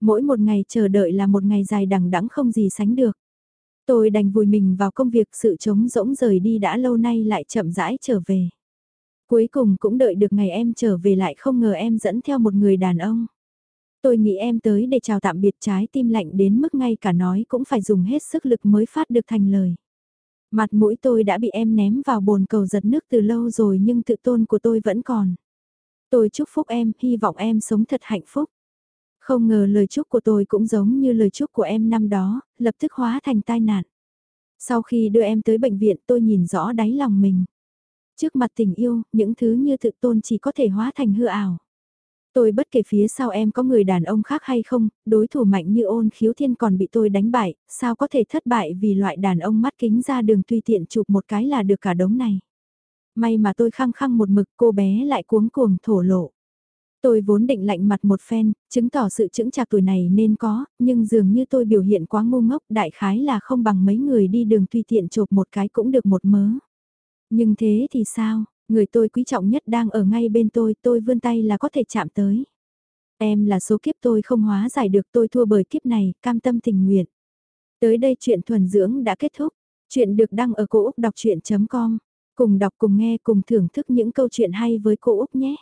Mỗi một ngày chờ đợi là một ngày dài đằng đẵng không gì sánh được. Tôi đành vùi mình vào công việc sự trống rỗng rời đi đã lâu nay lại chậm rãi trở về. Cuối cùng cũng đợi được ngày em trở về lại không ngờ em dẫn theo một người đàn ông. Tôi nghĩ em tới để chào tạm biệt trái tim lạnh đến mức ngay cả nói cũng phải dùng hết sức lực mới phát được thành lời. Mặt mũi tôi đã bị em ném vào bồn cầu giật nước từ lâu rồi nhưng tự tôn của tôi vẫn còn. Tôi chúc phúc em, hy vọng em sống thật hạnh phúc. Không ngờ lời chúc của tôi cũng giống như lời chúc của em năm đó, lập tức hóa thành tai nạn. Sau khi đưa em tới bệnh viện tôi nhìn rõ đáy lòng mình. Trước mặt tình yêu, những thứ như tự tôn chỉ có thể hóa thành hư ảo. Tôi bất kể phía sau em có người đàn ông khác hay không, đối thủ mạnh như ôn khiếu thiên còn bị tôi đánh bại, sao có thể thất bại vì loại đàn ông mắt kính ra đường tùy tiện chụp một cái là được cả đống này. May mà tôi khăng khăng một mực cô bé lại cuống cuồng thổ lộ. Tôi vốn định lạnh mặt một phen, chứng tỏ sự chững chạc tuổi này nên có, nhưng dường như tôi biểu hiện quá ngu ngốc đại khái là không bằng mấy người đi đường tùy tiện chụp một cái cũng được một mớ. Nhưng thế thì sao, người tôi quý trọng nhất đang ở ngay bên tôi, tôi vươn tay là có thể chạm tới. Em là số kiếp tôi không hóa giải được tôi thua bởi kiếp này, cam tâm tình nguyện. Tới đây chuyện thuần dưỡng đã kết thúc, chuyện được đăng ở cô Úc Đọc Chuyện.com. Cùng đọc cùng nghe cùng thưởng thức những câu chuyện hay với cô Úc nhé.